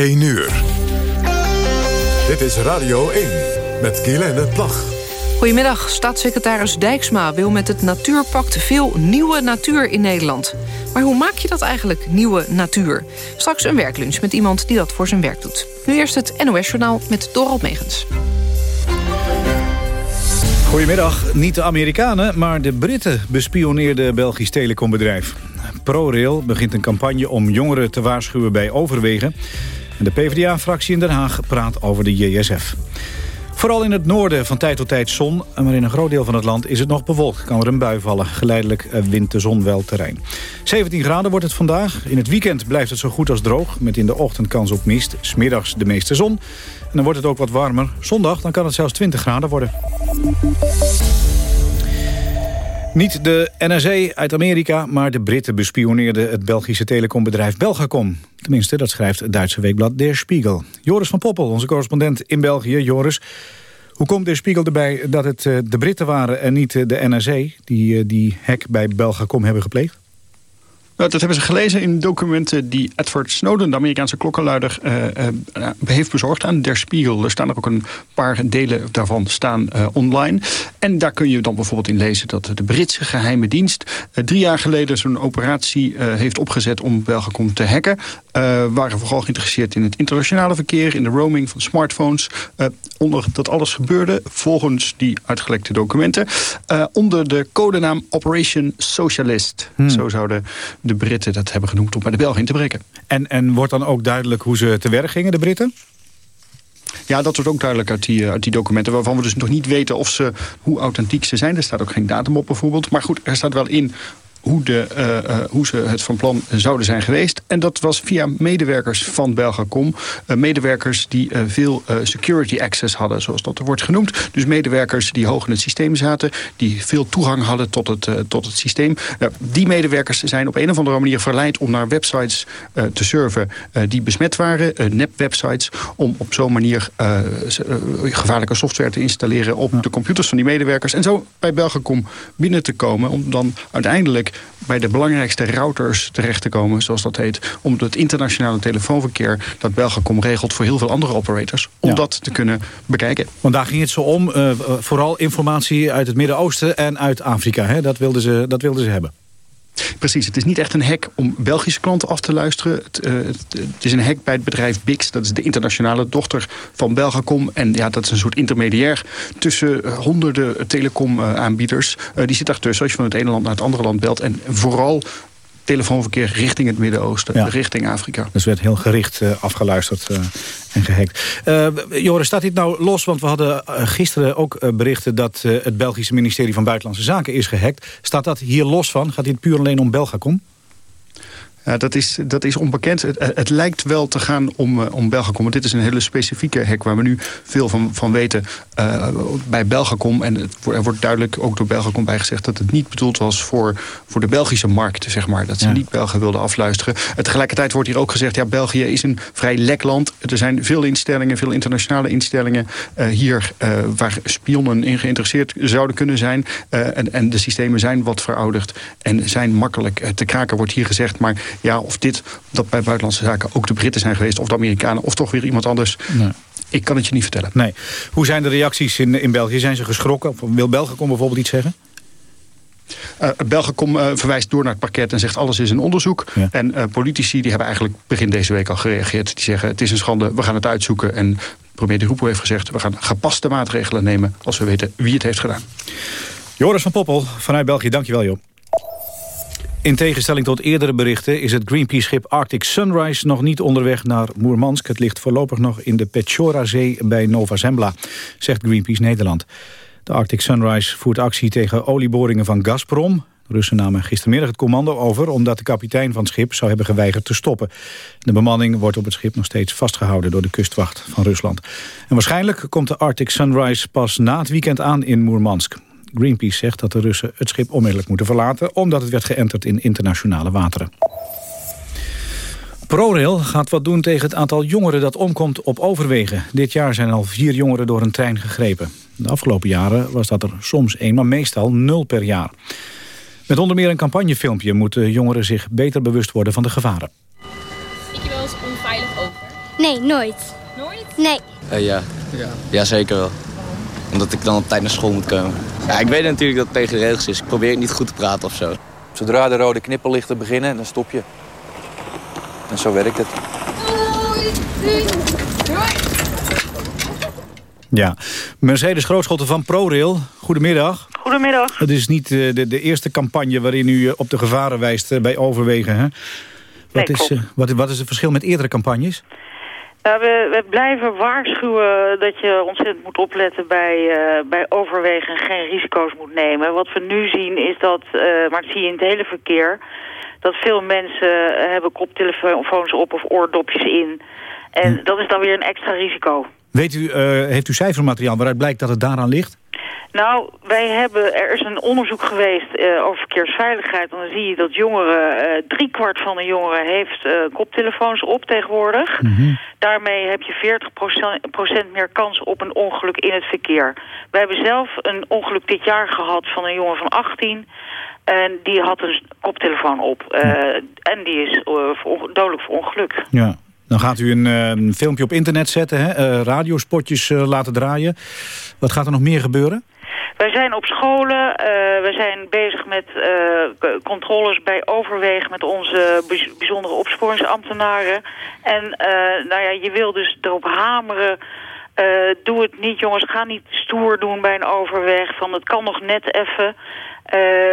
1 uur. Dit is Radio 1 met Guylaine Plag. Goedemiddag. Staatssecretaris Dijksma wil met het Natuurpact veel nieuwe natuur in Nederland. Maar hoe maak je dat eigenlijk, nieuwe natuur? Straks een werklunch met iemand die dat voor zijn werk doet. Nu eerst het NOS-journaal met Dorald Megens. Goedemiddag. Niet de Amerikanen, maar de Britten bespioneerden Belgisch telecombedrijf. ProRail begint een campagne om jongeren te waarschuwen bij overwegen. En de PvdA-fractie in Den Haag praat over de JSF. Vooral in het noorden van tijd tot tijd zon, maar in een groot deel van het land is het nog bewolkt. Kan er een bui vallen. Geleidelijk eh, wint de zon wel terrein. 17 graden wordt het vandaag. In het weekend blijft het zo goed als droog, met in de ochtend kans op mist. Smiddags de meeste zon. En dan wordt het ook wat warmer. Zondag dan kan het zelfs 20 graden worden. Niet de NSA uit Amerika, maar de Britten bespioneerden het Belgische telecombedrijf Belgacom. Tenminste, dat schrijft het Duitse weekblad Der Spiegel. Joris van Poppel, onze correspondent in België. Joris, hoe komt Der Spiegel erbij dat het eh, de Britten waren en niet eh, de NSA... die eh, die hack bij Belgacom hebben gepleegd? Nou, dat hebben ze gelezen in documenten die Edward Snowden, de Amerikaanse klokkenluider, uh, uh, heeft bezorgd aan Der Spiegel. Er staan er ook een paar delen daarvan staan uh, online. En daar kun je dan bijvoorbeeld in lezen dat de Britse geheime dienst drie jaar geleden zo'n operatie heeft opgezet om Belgacom te hacken. waren vooral geïnteresseerd in het internationale verkeer, in de roaming van smartphones. onder dat alles gebeurde, volgens die uitgelekte documenten, onder de codenaam Operation Socialist. Hmm. Zo zouden de Britten dat hebben genoemd om bij de Belgen in te breken. En, en wordt dan ook duidelijk hoe ze te werk gingen, de Britten? Ja, dat wordt ook duidelijk uit die, uit die documenten... waarvan we dus nog niet weten of ze, hoe authentiek ze zijn. Er staat ook geen datum op bijvoorbeeld. Maar goed, er staat wel in hoe, de, uh, uh, hoe ze het van plan zouden zijn geweest. En dat was via medewerkers van Belgacom. Uh, medewerkers die veel security access hadden, zoals dat er wordt genoemd. Dus medewerkers die hoog in het systeem zaten... die veel toegang hadden tot het, tot het systeem. die medewerkers zijn op een of andere manier verleid... om naar websites te surfen die besmet waren. nep-websites, om op zo'n manier gevaarlijke software te installeren... op de computers van die medewerkers. En zo bij Belgacom binnen te komen... om dan uiteindelijk bij de belangrijkste routers terecht te komen, zoals dat heet. Om het internationale telefoonverkeer dat Belgacom regelt voor heel veel andere operators. Om dat te kunnen bekijken. Want daar ging het zo om, uh, vooral informatie uit het Midden-Oosten en uit Afrika. Hè? Dat, wilden ze, dat wilden ze hebben. Precies, het is niet echt een hack om Belgische klanten af te luisteren. Het, uh, het, het, is een hack bij het bedrijf Bix. Dat is de internationale dochter van Belgacom. En ja, dat is een soort intermediair tussen uh, honderden telecomaanbieders. Uh, die zit daartussen als je van het ene land naar het andere land belt. En vooral telefoonverkeer richting het Midden-Oosten, richting Afrika. Dus werd heel gericht uh, afgeluisterd uh, en gehackt. Uh, Joris, staat dit nou los? Want we hadden gisteren ook berichten dat het Belgische ministerie van Buitenlandse Zaken is gehackt. Staat dat hier los van? Gaat dit puur alleen om Belgacom? Ja, dat, is, dat is onbekend. Het, het lijkt wel te gaan om, uh, om Belgacom. Want dit is een hele specifieke hack waar we nu veel van, van weten uh, bij Belgacom. En het, er wordt duidelijk ook door Belgacom bijgezegd... dat het niet bedoeld was voor, voor de Belgische markt, zeg maar. Dat ze ja. niet Belgen wilden afluisteren. tegelijkertijd wordt hier ook gezegd... ja, België is een vrij lek land. Er zijn veel instellingen, veel internationale instellingen... Uh, hier waar spionnen in geïnteresseerd zouden kunnen zijn. en, en de systemen zijn wat verouderd en zijn makkelijk te kraken, wordt hier gezegd. Maar ja, of dit, dat bij buitenlandse zaken ook de Britten zijn geweest... of de Amerikanen, of toch weer iemand anders... Nee. Ik kan het je niet vertellen. Nee. Hoe zijn de reacties in, in België? Zijn ze geschrokken? Of wil Belgacom bijvoorbeeld iets zeggen? Uh, Belgacom uh, verwijst door naar het pakket en zegt alles is een onderzoek. Ja. En uh, politici die hebben eigenlijk begin deze week al gereageerd. Die zeggen het is een schande, we gaan het uitzoeken. En premier de Roepo heeft gezegd... we gaan gepaste maatregelen nemen als we weten wie het heeft gedaan. Joris van Poppel vanuit België, dankjewel joh. In tegenstelling tot eerdere berichten is het Greenpeace-schip Arctic Sunrise nog niet onderweg naar Moermansk. Het ligt voorlopig nog in de Petchora-zee bij Nova Zembla, zegt Greenpeace Nederland. De Arctic Sunrise voert actie tegen olieboringen van Gazprom. De Russen namen gistermiddag het commando over... omdat de kapitein van het schip zou hebben geweigerd te stoppen. De bemanning wordt op het schip nog steeds vastgehouden... door de kustwacht van Rusland. En waarschijnlijk komt de Arctic Sunrise pas na het weekend aan in Moermansk. Greenpeace zegt dat de Russen het schip onmiddellijk moeten verlaten... omdat het werd geënterd in internationale wateren. ProRail gaat wat doen tegen het aantal jongeren dat omkomt op overwegen. Dit jaar zijn al vier jongeren door een trein gegrepen. De afgelopen jaren was dat er soms één, maar meestal nul per jaar. Met onder meer een campagnefilmpje moeten jongeren zich beter bewust worden van de gevaren. Zit je wel eens onveilig over? Nee, nooit. Nooit? Nee. Uh, ja. ja. Ja, zeker wel. Omdat ik dan op tijd naar school moet komen. Ja, ik weet natuurlijk dat het tegen de regels is. Ik probeer het niet goed te praten of zo. Zodra de rode knipperlichten beginnen, dan stop je. En zo werkt het. Ja, Mercedes Grootschotten van ProRail. Goedemiddag. Goedemiddag. Het is niet de, de, de eerste campagne waarin u op de gevaren wijst bij overwegen. Hè? Wat, Nee, is, klopt. eh, wat, wat is het verschil met eerdere campagnes? Nou, we, we blijven waarschuwen dat je ontzettend moet opletten bij, eh, bij overwegen en geen risico's moet nemen. Wat we nu zien is dat, eh, maar dat zie je in het hele verkeer, dat veel mensen eh, hebben koptelefoons op of oordopjes in. En dat is dan weer een extra risico. Weet u, heeft u cijfermateriaal waaruit blijkt dat het daaraan ligt? Nou, wij hebben, er is een onderzoek geweest eh, over verkeersveiligheid. En dan zie je dat jongeren, eh driekwart van de jongeren heeft eh, koptelefoons op tegenwoordig. Daarmee heb je 40% meer kans op een ongeluk in het verkeer. We hebben zelf een ongeluk dit jaar gehad van een jongen van 18. En die had een koptelefoon op. En die is veron- dodelijk verongelukt. Ja. Dan gaat u een, een filmpje op internet zetten, hè? eh, radiospotjes laten draaien. Wat gaat er nog meer gebeuren? Wij zijn op scholen, eh wij zijn bezig met eh, controles bij overwegen met onze bij- bijzondere opsporingsambtenaren. En eh, nou ja, je wil dus erop hameren, doe het niet jongens, ga niet stoer doen bij een overweg, van het kan nog net even.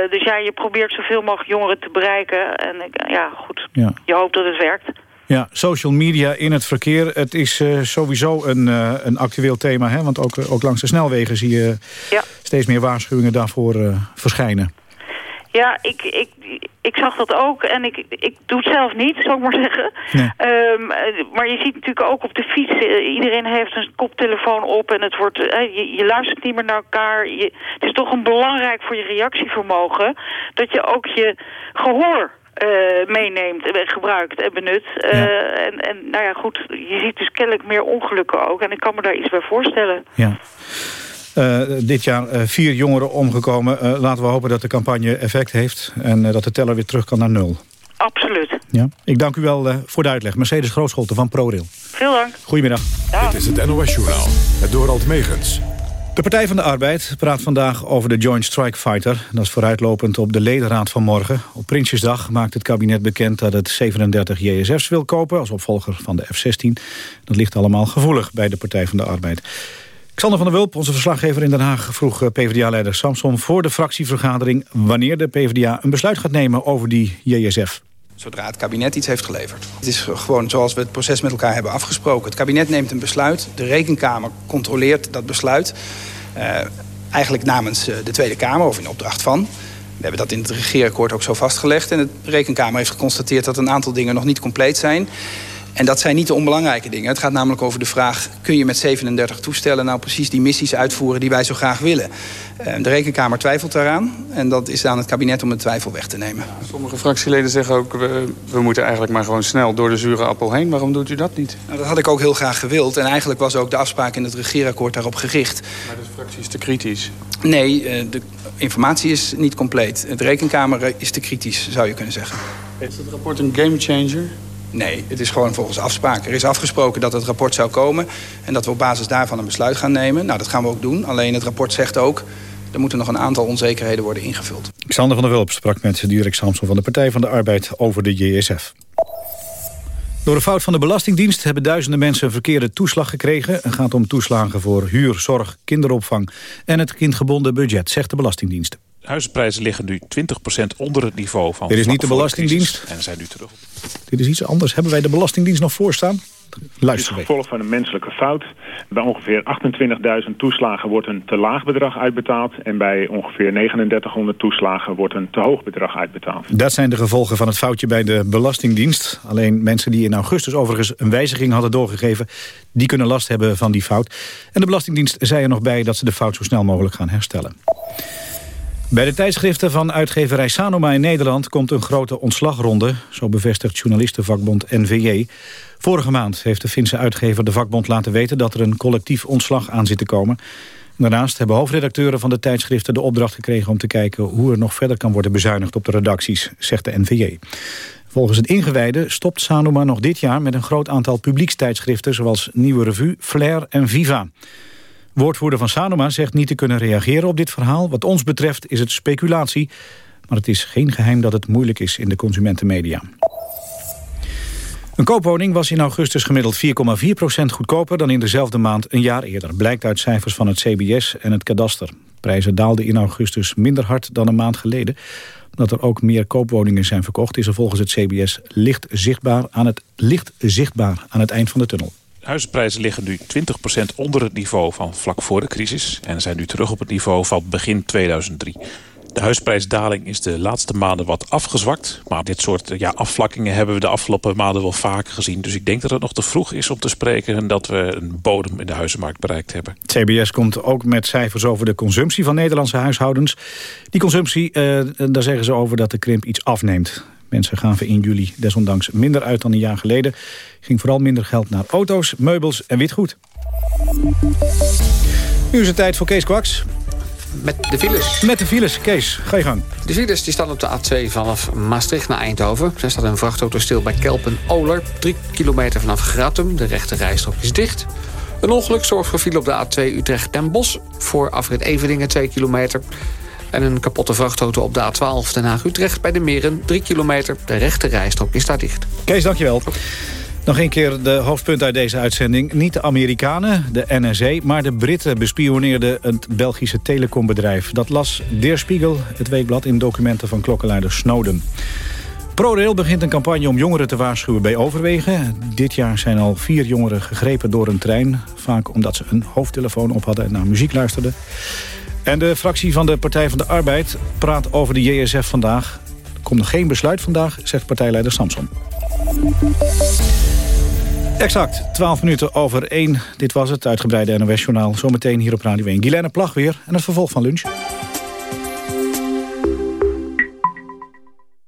Dus ja, je probeert zoveel mogelijk jongeren te bereiken en ja, goed, Ja. je hoopt dat het werkt. Ja, social media in het verkeer. Het is eh, sowieso een, eh, een actueel thema. Hè? Want ook, ook langs de snelwegen zie je Ja. steeds meer waarschuwingen daarvoor eh, verschijnen. Ja, ik, ik, ik zag dat ook en ik, ik doe het zelf niet, zou ik maar zeggen. Nee. Ehm, eh, maar je ziet natuurlijk ook op de fiets, eh, iedereen heeft een koptelefoon op en het wordt, eh, je, je luistert niet meer naar elkaar. Je, het is toch een belangrijk voor je reactievermogen dat je ook je gehoor eh, meeneemt en gebruikt en benut. Eh, en, en nou ja, goed, je ziet dus kennelijk meer ongelukken ook en ik kan me daar iets bij voorstellen. Ja. Eh, dit jaar eh, vier jongeren omgekomen. Eh, laten we hopen dat de campagne effect heeft... en eh, dat de teller weer terug kan naar nul. Absoluut. Ja. Ik dank u wel eh, voor de uitleg. Mercedes Grootscholte van ProRail. Veel dank. Goedemiddag. Dit is het NOS Journaal. Het Dorald Megens. De Partij van de Arbeid praat vandaag over de Joint Strike Fighter. Dat is vooruitlopend op de ledenraad van morgen. Op Prinsjesdag maakt het kabinet bekend dat het 37 JSF's wil kopen... als opvolger van de F-16. Dat ligt allemaal gevoelig bij de Partij van de Arbeid. Xander van der Wulp, onze verslaggever in Den Haag... vroeg eh, PvdA-leider Samson voor de fractievergadering... wanneer de PvdA een besluit gaat nemen over die JSF. Zodra het kabinet iets heeft geleverd. Het is gewoon zoals we het proces met elkaar hebben afgesproken. Het kabinet neemt een besluit. De Rekenkamer controleert dat besluit. Eh, eigenlijk namens eh, de Tweede Kamer of in opdracht van. We hebben dat in het regeerakkoord ook zo vastgelegd. En de Rekenkamer heeft geconstateerd dat een aantal dingen nog niet compleet zijn. En dat zijn niet de onbelangrijke dingen. Het gaat namelijk over de vraag... kun je met 37 toestellen nou precies die missies uitvoeren... die wij zo graag willen? Eh, De Rekenkamer twijfelt daaraan. En dat is aan het kabinet om de twijfel weg te nemen. Sommige fractieleden zeggen ook, we, we moeten eigenlijk maar gewoon snel door de zure appel heen. Waarom doet u dat niet? Nou, dat had ik ook heel graag gewild. En eigenlijk was ook de afspraak in het regeerakkoord daarop gericht. Maar de fractie is te kritisch. Nee, eh, de informatie is niet compleet. Het rekenkamer is te kritisch, zou je kunnen zeggen. Is het rapport een gamechanger? Nee, het is gewoon volgens afspraak. Er is afgesproken dat het rapport zou komen... en dat we op basis daarvan een besluit gaan nemen. Nou, dat gaan we ook doen. Alleen het rapport zegt ook... er moeten nog een aantal onzekerheden worden ingevuld. Xander van der Wulp sprak met Dirk Samson van de Partij van de Arbeid over de JSF. Door een fout van de Belastingdienst hebben duizenden mensen een verkeerde toeslag gekregen. Het gaat om toeslagen voor huur, zorg, kinderopvang en het kindgebonden budget, zegt de Belastingdienst. Huizenprijzen liggen nu 20% onder het niveau van... Dit is niet de Belastingdienst. En zijn nu terug. Dit is iets anders. Hebben wij de Belastingdienst nog voorstaan? Luister Het gevolg van een menselijke fout. Bij ongeveer 28.000 toeslagen wordt een te laag bedrag uitbetaald... en bij ongeveer 3900 toeslagen wordt een te hoog bedrag uitbetaald. Dat zijn de gevolgen van het foutje bij de Belastingdienst. Alleen mensen die in augustus overigens een wijziging hadden doorgegeven... die kunnen last hebben van die fout. En de Belastingdienst zei er nog bij dat ze de fout zo snel mogelijk gaan herstellen. Bij de tijdschriften van uitgeverij Sanoma in Nederland komt een grote ontslagronde. Zo bevestigt journalistenvakbond NVJ. Vorige maand heeft de Finse uitgever de vakbond laten weten... dat er een collectief ontslag aan zit te komen. Daarnaast hebben hoofdredacteuren van de tijdschriften de opdracht gekregen... om te kijken hoe er nog verder kan worden bezuinigd op de redacties, zegt de NVJ. Volgens het ingewijde stopt Sanoma nog dit jaar... met een groot aantal publiekstijdschriften... zoals Nieuwe Revue, Flair en Viva. Woordvoerder van Sanoma zegt niet te kunnen reageren op dit verhaal. Wat ons betreft is het speculatie... maar het is geen geheim dat het moeilijk is in de consumentenmedia. Een koopwoning was in augustus gemiddeld 4,4% goedkoper... dan in dezelfde maand een jaar eerder. Blijkt uit cijfers van het CBS en het kadaster. Prijzen daalden in augustus minder hard dan een maand geleden. Omdat er ook meer koopwoningen zijn verkocht... is er volgens het CBS licht zichtbaar aan het, licht zichtbaar aan het eind van de tunnel. Huizenprijzen liggen nu 20% onder het niveau van vlak voor de crisis... en zijn nu terug op het niveau van begin 2003. De huisprijsdaling is de laatste maanden wat afgezwakt. Maar dit soort ja, afvlakkingen hebben we de afgelopen maanden wel vaker gezien. Dus ik denk dat het nog te vroeg is om te spreken... en dat we een bodem in de huizenmarkt bereikt hebben. CBS komt ook met cijfers over de consumptie van Nederlandse huishoudens. Die consumptie, eh, daar zeggen ze over dat de krimp iets afneemt. Mensen gaven in juli desondanks minder uit dan een jaar geleden. Ging vooral minder geld naar auto's, meubels en witgoed. Nu is het tijd voor Kees Kwaks. Met de files. Met de files. Kees, ga je gang. De files die staan op de A2 vanaf Maastricht naar Eindhoven. Er staat een vrachtauto stil bij Kelpen-Oler. Drie kilometer vanaf Gratum. De rechte rijstrook is dicht. Een ongeluk zorgt voor file op de A2 Utrecht-Den Bosch. Voor afrit Eveningen 2 kilometer. En een kapotte vrachtauto op de A12 Den Haag-Utrecht bij de Meren. 3 kilometer. De rechte rijstrook is daar dicht. Kees, dankjewel. Nog een keer de hoofdpunt uit deze uitzending. Niet de Amerikanen, de NSA, maar de Britten bespioneerden het Belgische telecombedrijf. Dat las Der Spiegel, het weekblad, in documenten van klokkenluider Snowden. ProRail begint een campagne om jongeren te waarschuwen bij overwegen. Dit jaar zijn al vier jongeren gegrepen door een trein. Vaak omdat ze een hoofdtelefoon op hadden en naar muziek luisterden. En de fractie van de Partij van de Arbeid praat over de JSF vandaag. Er komt nog geen besluit vandaag, zegt partijleider Samson. Exact, 12 minuten over 1. Dit was het uitgebreide NOS-journaal. Zometeen hier op Radio 1. Guilaine Plag weer en het vervolg van lunch.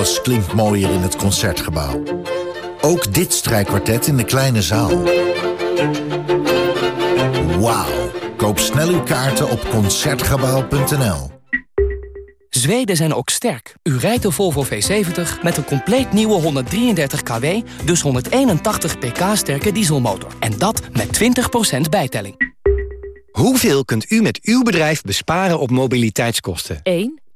Alles klinkt mooier in het Concertgebouw. Ook dit strijkkwartet in de kleine zaal. Wauw. Koop snel uw kaarten op Concertgebouw.nl. Zweden zijn ook sterk. U rijdt de Volvo V70 met een compleet nieuwe 133 kW, dus 181 pk sterke dieselmotor. En dat met 20% bijtelling. Hoeveel kunt u met uw bedrijf besparen op mobiliteitskosten? 1,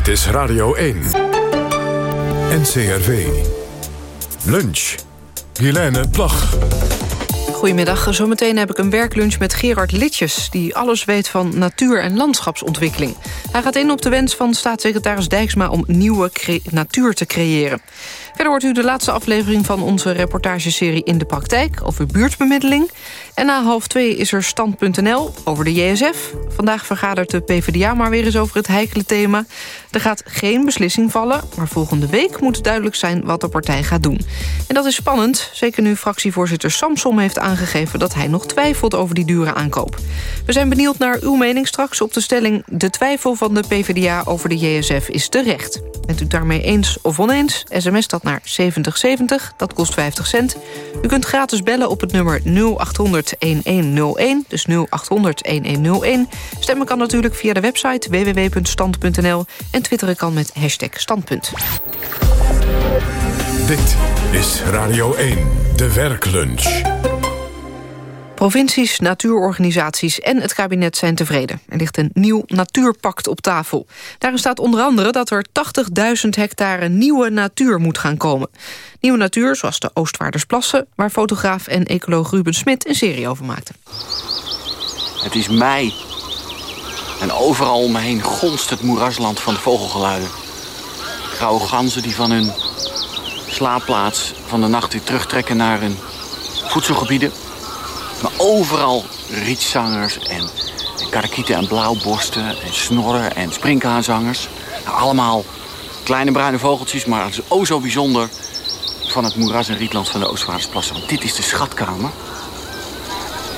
Dit is Radio 1. NCRV. Lunch. Helene Plag. Goedemiddag, zometeen heb ik een werklunch met Gerard Litjes... die alles weet van natuur- en landschapsontwikkeling. Hij gaat in op de wens van staatssecretaris Dijksma... om nieuwe natuur te creëren. Verder hoort u de laatste aflevering van onze reportageserie In de Praktijk... over buurtbemiddeling. En na half twee is er stand.nl over de JSF. Vandaag vergadert de PvdA maar weer eens over het heikele thema. Er gaat geen beslissing vallen, maar volgende week moet duidelijk zijn... wat de partij gaat doen. En dat is spannend, zeker nu fractievoorzitter Samsom heeft aangegeven... dat hij nog twijfelt over die dure aankoop. We zijn benieuwd naar uw mening straks op de stelling... de twijfel van de PvdA over de JSF is terecht. Bent u daarmee eens of oneens? SMS dat naar 7070, dat kost 50 cent. U kunt gratis bellen op het nummer 0800-1101, dus 0800-1101. Stemmen kan natuurlijk via de website www.stand.nl... en twitteren kan met hashtag standpunt. Dit is Radio 1, de werklunch. Provincies, natuurorganisaties en het kabinet zijn tevreden. Er ligt een nieuw natuurpact op tafel. Daarin staat onder andere dat er 80.000 hectare nieuwe natuur moet gaan komen. Nieuwe natuur, zoals de Oostvaardersplassen... waar fotograaf en ecoloog Ruben Smit een serie over maakte. Het is mei. En overal om me heen gonst het moerasland van de vogelgeluiden. Grauwe ganzen die van hun slaapplaats van de nacht weer terugtrekken naar hun voedselgebieden. Maar overal rietzangers en, en karakieten en blauwborsten en snorren en sprinkhaanzangers. Nou, allemaal kleine bruine vogeltjes, maar het is o zo bijzonder van het moeras- en rietland van de Oostvaardersplassen. Want dit is de schatkamer.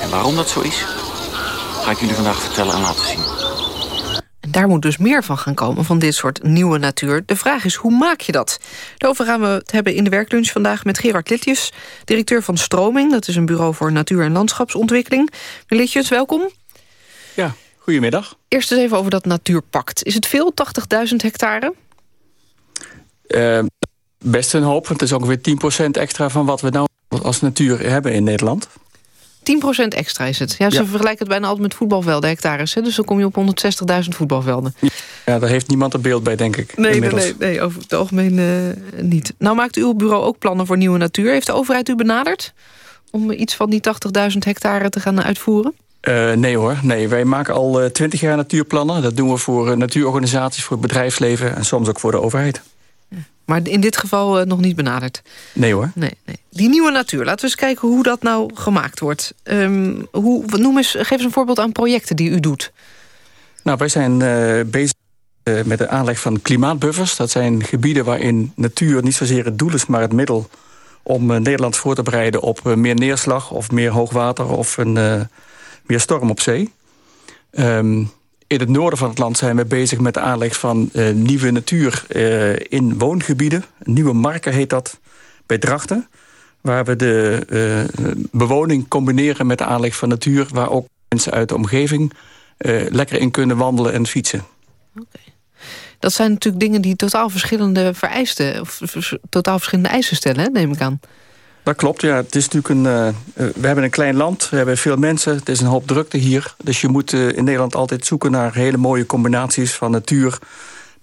En waarom dat zo is, ga ik jullie vandaag vertellen en laten zien. Daar moet dus meer van gaan komen, van dit soort nieuwe natuur. De vraag is, hoe maak je dat? Daarover gaan we het hebben in de werklunch vandaag met Gerard Litjes... directeur van Stroming, dat is een bureau voor natuur- en landschapsontwikkeling. Meneer Litjes, welkom. Ja, goedemiddag. Eerst eens even over dat natuurpact. Is het veel, 80.000 hectare? Uh, best een hoop, want het is ongeveer 10% extra... van wat we nou als natuur hebben in Nederland. 10% extra is het. Ja, ze Ja. vergelijken het bijna altijd met voetbalvelden, hectares. Hè? Dus dan kom je op 160.000 voetbalvelden. Ja, daar heeft niemand een beeld bij, denk ik. Nee, nee, inmiddels. nee, nee, over het algemeen eh, niet. Nou maakt uw bureau ook plannen voor nieuwe natuur. Heeft de overheid u benaderd om iets van die 80.000 hectare te gaan uitvoeren? Eh, nee hoor, nee. Wij maken al twintig jaar natuurplannen. Dat doen we voor eh, natuurorganisaties, voor het bedrijfsleven... en soms ook voor de overheid. Maar in dit geval eh, nog niet benaderd. Nee hoor. Nee, nee. Die nieuwe natuur, laten we eens kijken hoe dat nou gemaakt wordt. Ehm, hoe, noem eens, geef eens een voorbeeld aan projecten die u doet. Nou, wij zijn eh, bezig eh, met de aanleg van klimaatbuffers. Dat zijn gebieden waarin natuur niet zozeer het doel is, maar het middel... om Nederland voor te bereiden op meer neerslag of meer hoogwater... of een, meer storm op zee. Ehm, in het noorden van het land zijn we bezig met de aanleg van eh, nieuwe natuur eh, in woongebieden. Nieuwe marken heet dat bij Drachten. Waar we de eh, bewoning combineren met de aanleg van natuur... waar ook mensen uit de omgeving lekker in kunnen wandelen en fietsen. Dat zijn natuurlijk dingen die totaal verschillende vereisten... of totaal verschillende eisen stellen, neem ik aan. Dat klopt, ja. Het is natuurlijk een, eh, eh, we hebben een klein land, we hebben veel mensen. Het is een hoop drukte hier. Dus je moet eh, in Nederland altijd zoeken naar hele mooie combinaties van natuur...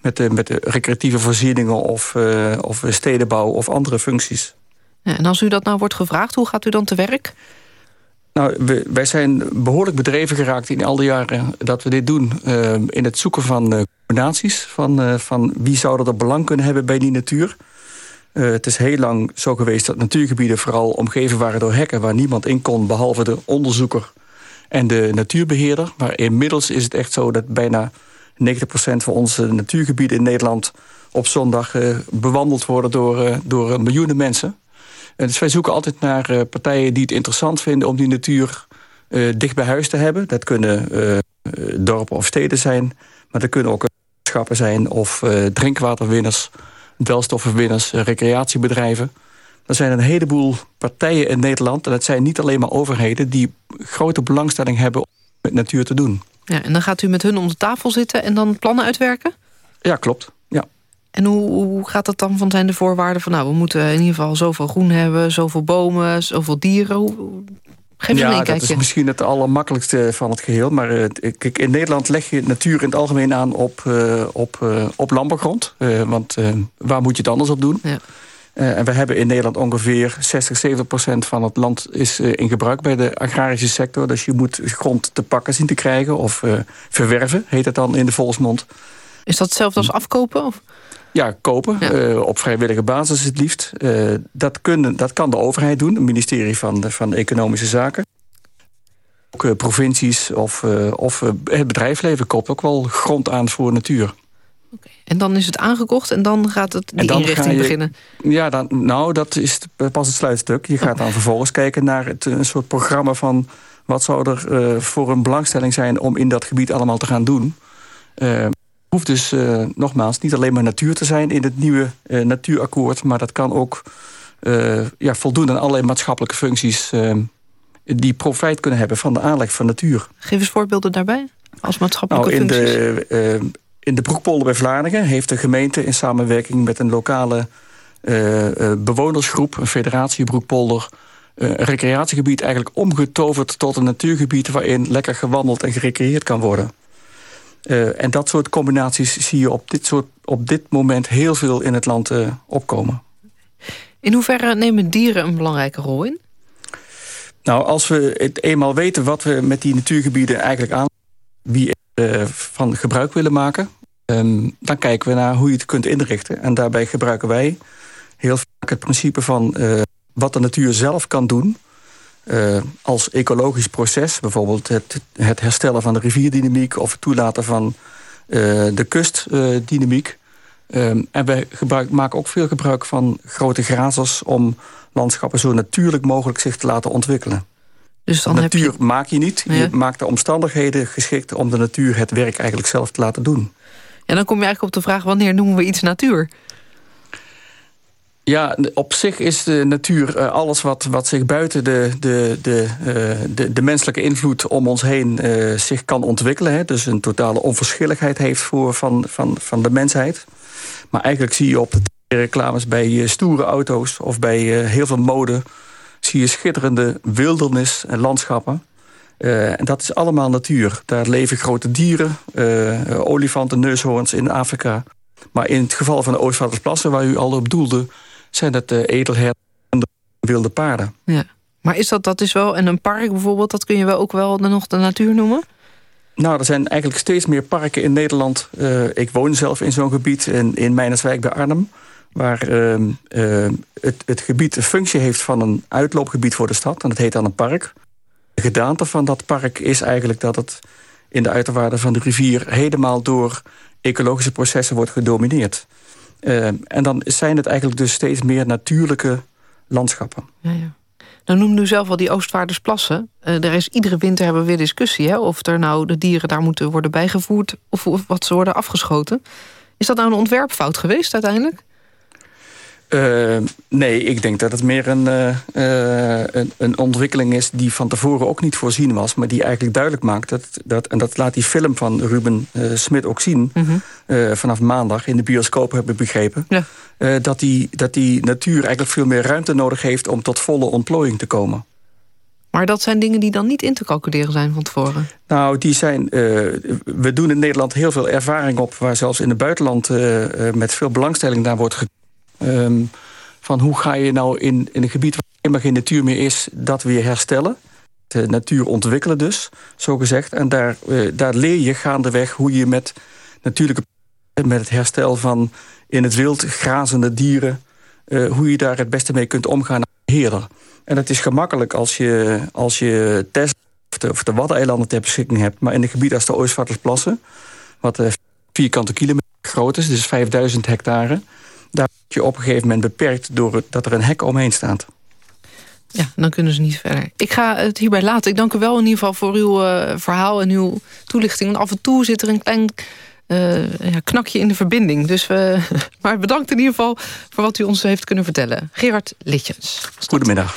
met de, met de recreatieve voorzieningen of, of stedenbouw of andere functies. Ja, en als u dat nou wordt gevraagd, hoe gaat u dan te werk? Nou, we- wij zijn behoorlijk bedreven geraakt in al die jaren dat we dit doen... in het zoeken van combinaties. Van, van wie zou er belang kunnen hebben bij die natuur. Eh, het is heel lang zo geweest dat natuurgebieden vooral omgeven waren door hekken... waar niemand in kon, behalve de onderzoeker en de natuurbeheerder. Maar inmiddels is het echt zo dat bijna 90% van onze natuurgebieden in Nederland... op zondag eh, bewandeld worden door, eh, door miljoenen mensen... En dus wij zoeken altijd naar partijen die het interessant vinden... om die natuur dicht bij huis te hebben. Dat kunnen dorpen of steden zijn. Maar dat kunnen ook schappen zijn of drinkwaterwinners... delstoffenwinners, eh, recreatiebedrijven. Er zijn een heleboel partijen in Nederland... en dat zijn niet alleen maar overheden... die grote belangstelling hebben om met natuur te doen. Ja, en dan gaat u met hun om de tafel zitten en dan plannen uitwerken? Ja, klopt. Ja. En hoe, hoe gaat dat dan van zijn de voorwaarden van... nou, we moeten in ieder geval zoveel groen hebben, zoveel bomen, zoveel dieren. Hoe- Geef ja, een dat is misschien het allermakkelijkste van het geheel. Maar eh, kijk, in Nederland leg je natuur in het algemeen aan op, eh, op, eh, op landbouwgrond. Want waar moet je het anders op doen? Ja. En we hebben in Nederland ongeveer 60, 70 procent van het land is in gebruik bij de agrarische sector. Dus je moet grond te pakken zien te krijgen. Of verwerven, heet het dan in de volksmond. Is dat hetzelfde als afkopen? Of? Ja, kopen. eh, op vrijwillige basis het liefst. Eh, dat, kunnen, dat kan de overheid doen. Het ministerie van, van Economische Zaken. Ook eh, provincies of, of het bedrijfsleven koopt ook wel grond aan voor natuur. En dan is het aangekocht en dan gaat het die inrichting je- beginnen. Ja, dan, nou, dat is pas het sluitstuk. Je gaat dan vervolgens kijken naar het, een soort programma van... wat zou er voor een belangstelling zijn om in dat gebied allemaal te gaan doen. Het hoeft dus eh, nogmaals niet alleen maar natuur te zijn... in het nieuwe eh, natuurakkoord, maar dat kan ook eh, ja, voldoen aan allerlei maatschappelijke functies... die profijt kunnen hebben van de aanleg van natuur. Geef eens voorbeelden daarbij. Als maatschappelijke Nou, in functies. de, in de Broekpolder bij Vlaardingen heeft de gemeente in samenwerking met een lokale bewonersgroep, een federatie Broekpolder, een recreatiegebied eigenlijk omgetoverd tot een natuurgebied waarin lekker gewandeld en gerecreëerd kan worden. Eh, en dat soort combinaties zie je op dit, soort, op dit moment heel veel in het land eh, opkomen. In hoeverre nemen dieren een belangrijke rol in? Nou, als we het eenmaal weten wat we met die natuurgebieden eigenlijk aan... wie eh, van gebruik willen maken... ehm, dan kijken we naar hoe je het kunt inrichten. En daarbij gebruiken wij heel vaak het principe van... wat de natuur zelf kan doen... eh, als ecologisch proces. Bijvoorbeeld het, het herstellen van de rivierdynamiek... of het toelaten van eh, de kustdynamiek. Ehm, en wij gebruik, maken ook veel gebruik van grote grazers... om landschappen zo natuurlijk mogelijk zich te laten ontwikkelen. Dus dan natuur heb je... maak je niet. Ja. Je maakt de omstandigheden geschikt om de natuur het werk eigenlijk zelf te laten doen. En dan kom je eigenlijk op de vraag... wanneer noemen we iets natuur? Ja, op zich is de natuur eh, alles wat, wat zich buiten de, de, de, eh, de, de menselijke invloed om ons heen eh, zich kan ontwikkelen. Hè. Dus een totale onverschilligheid heeft voor van, van, van de mensheid. Maar eigenlijk zie je op de reclames bij stoere auto's of bij heel veel mode... zie je schitterende wildernis en landschappen. En dat is allemaal natuur. Daar leven grote dieren, olifanten, neushoorns in Afrika. Maar in het geval van de Oostvaardersplassen, waar u al op doelde... zijn het uh, edelherten en de wilde paarden. Ja. Maar is dat, dat is wel... en een park bijvoorbeeld, dat kun je wel ook wel nog de natuur noemen? Nou, er zijn eigenlijk steeds meer parken in Nederland. Uh, ik woon zelf in zo'n gebied, in, in Meinerswijk bij Arnhem... waar uh, uh, het, het gebied een functie heeft van een uitloopgebied voor de stad. En dat heet dan een park. De gedaante van dat park is eigenlijk dat het in de uiterwaarden van de rivier... helemaal door ecologische processen wordt gedomineerd. Uh, en dan zijn het eigenlijk dus steeds meer natuurlijke landschappen. Ja, ja. Nou noemde u zelf al die Oostvaardersplassen. Uh, er is iedere winter hebben we weer discussie... Hè, of er nou de dieren daar moeten worden bijgevoerd... of, of wat ze worden afgeschoten. Is dat nou een ontwerpfout geweest uiteindelijk? Uh, nee, ik denk dat het meer een, uh, een, een, ontwikkeling is... die van tevoren ook niet voorzien was... maar die eigenlijk duidelijk maakt... dat, dat, en dat laat die film van Ruben uh, Smit ook zien... Mm -hmm. vanaf maandag in de bioscoop, heb ik begrepen... Ja. dat, die, dat die natuur eigenlijk veel meer ruimte nodig heeft... om tot volle ontplooiing te komen. Maar dat zijn dingen die dan niet in te calculeren zijn van tevoren? Nou, die zijn... we doen in Nederland heel veel ervaring op... waar zelfs in het buitenland met veel belangstelling naar wordt gekeken Um, van hoe ga je nou in, in een gebied waar helemaal geen natuur meer is... dat weer herstellen. De natuur ontwikkelen dus, zo gezegd. En daar, uh, daar leer je gaandeweg hoe je met natuurlijke... met het herstel van in het wild grazende dieren... Uh, hoe je daar het beste mee kunt omgaan als beheerder. En het is gemakkelijk als je, als je test of de, Waddeneilanden ter beschikking hebt... maar in een gebied als de Oostvaardersplassen... wat uh, vierkante kilometer groot is, dus 5000 hectare daar word je op een gegeven moment beperkt... doordat er een hek omheen staat. Ja, dan kunnen ze niet verder. Ik ga het hierbij laten. Ik dank u wel in ieder geval voor uw uh, verhaal en uw toelichting. Want af en toe zit er een klein uh, ja, knakje in de verbinding. Dus we, maar bedankt in ieder geval voor wat u ons heeft kunnen vertellen. Gerard Litjens. Goedemiddag.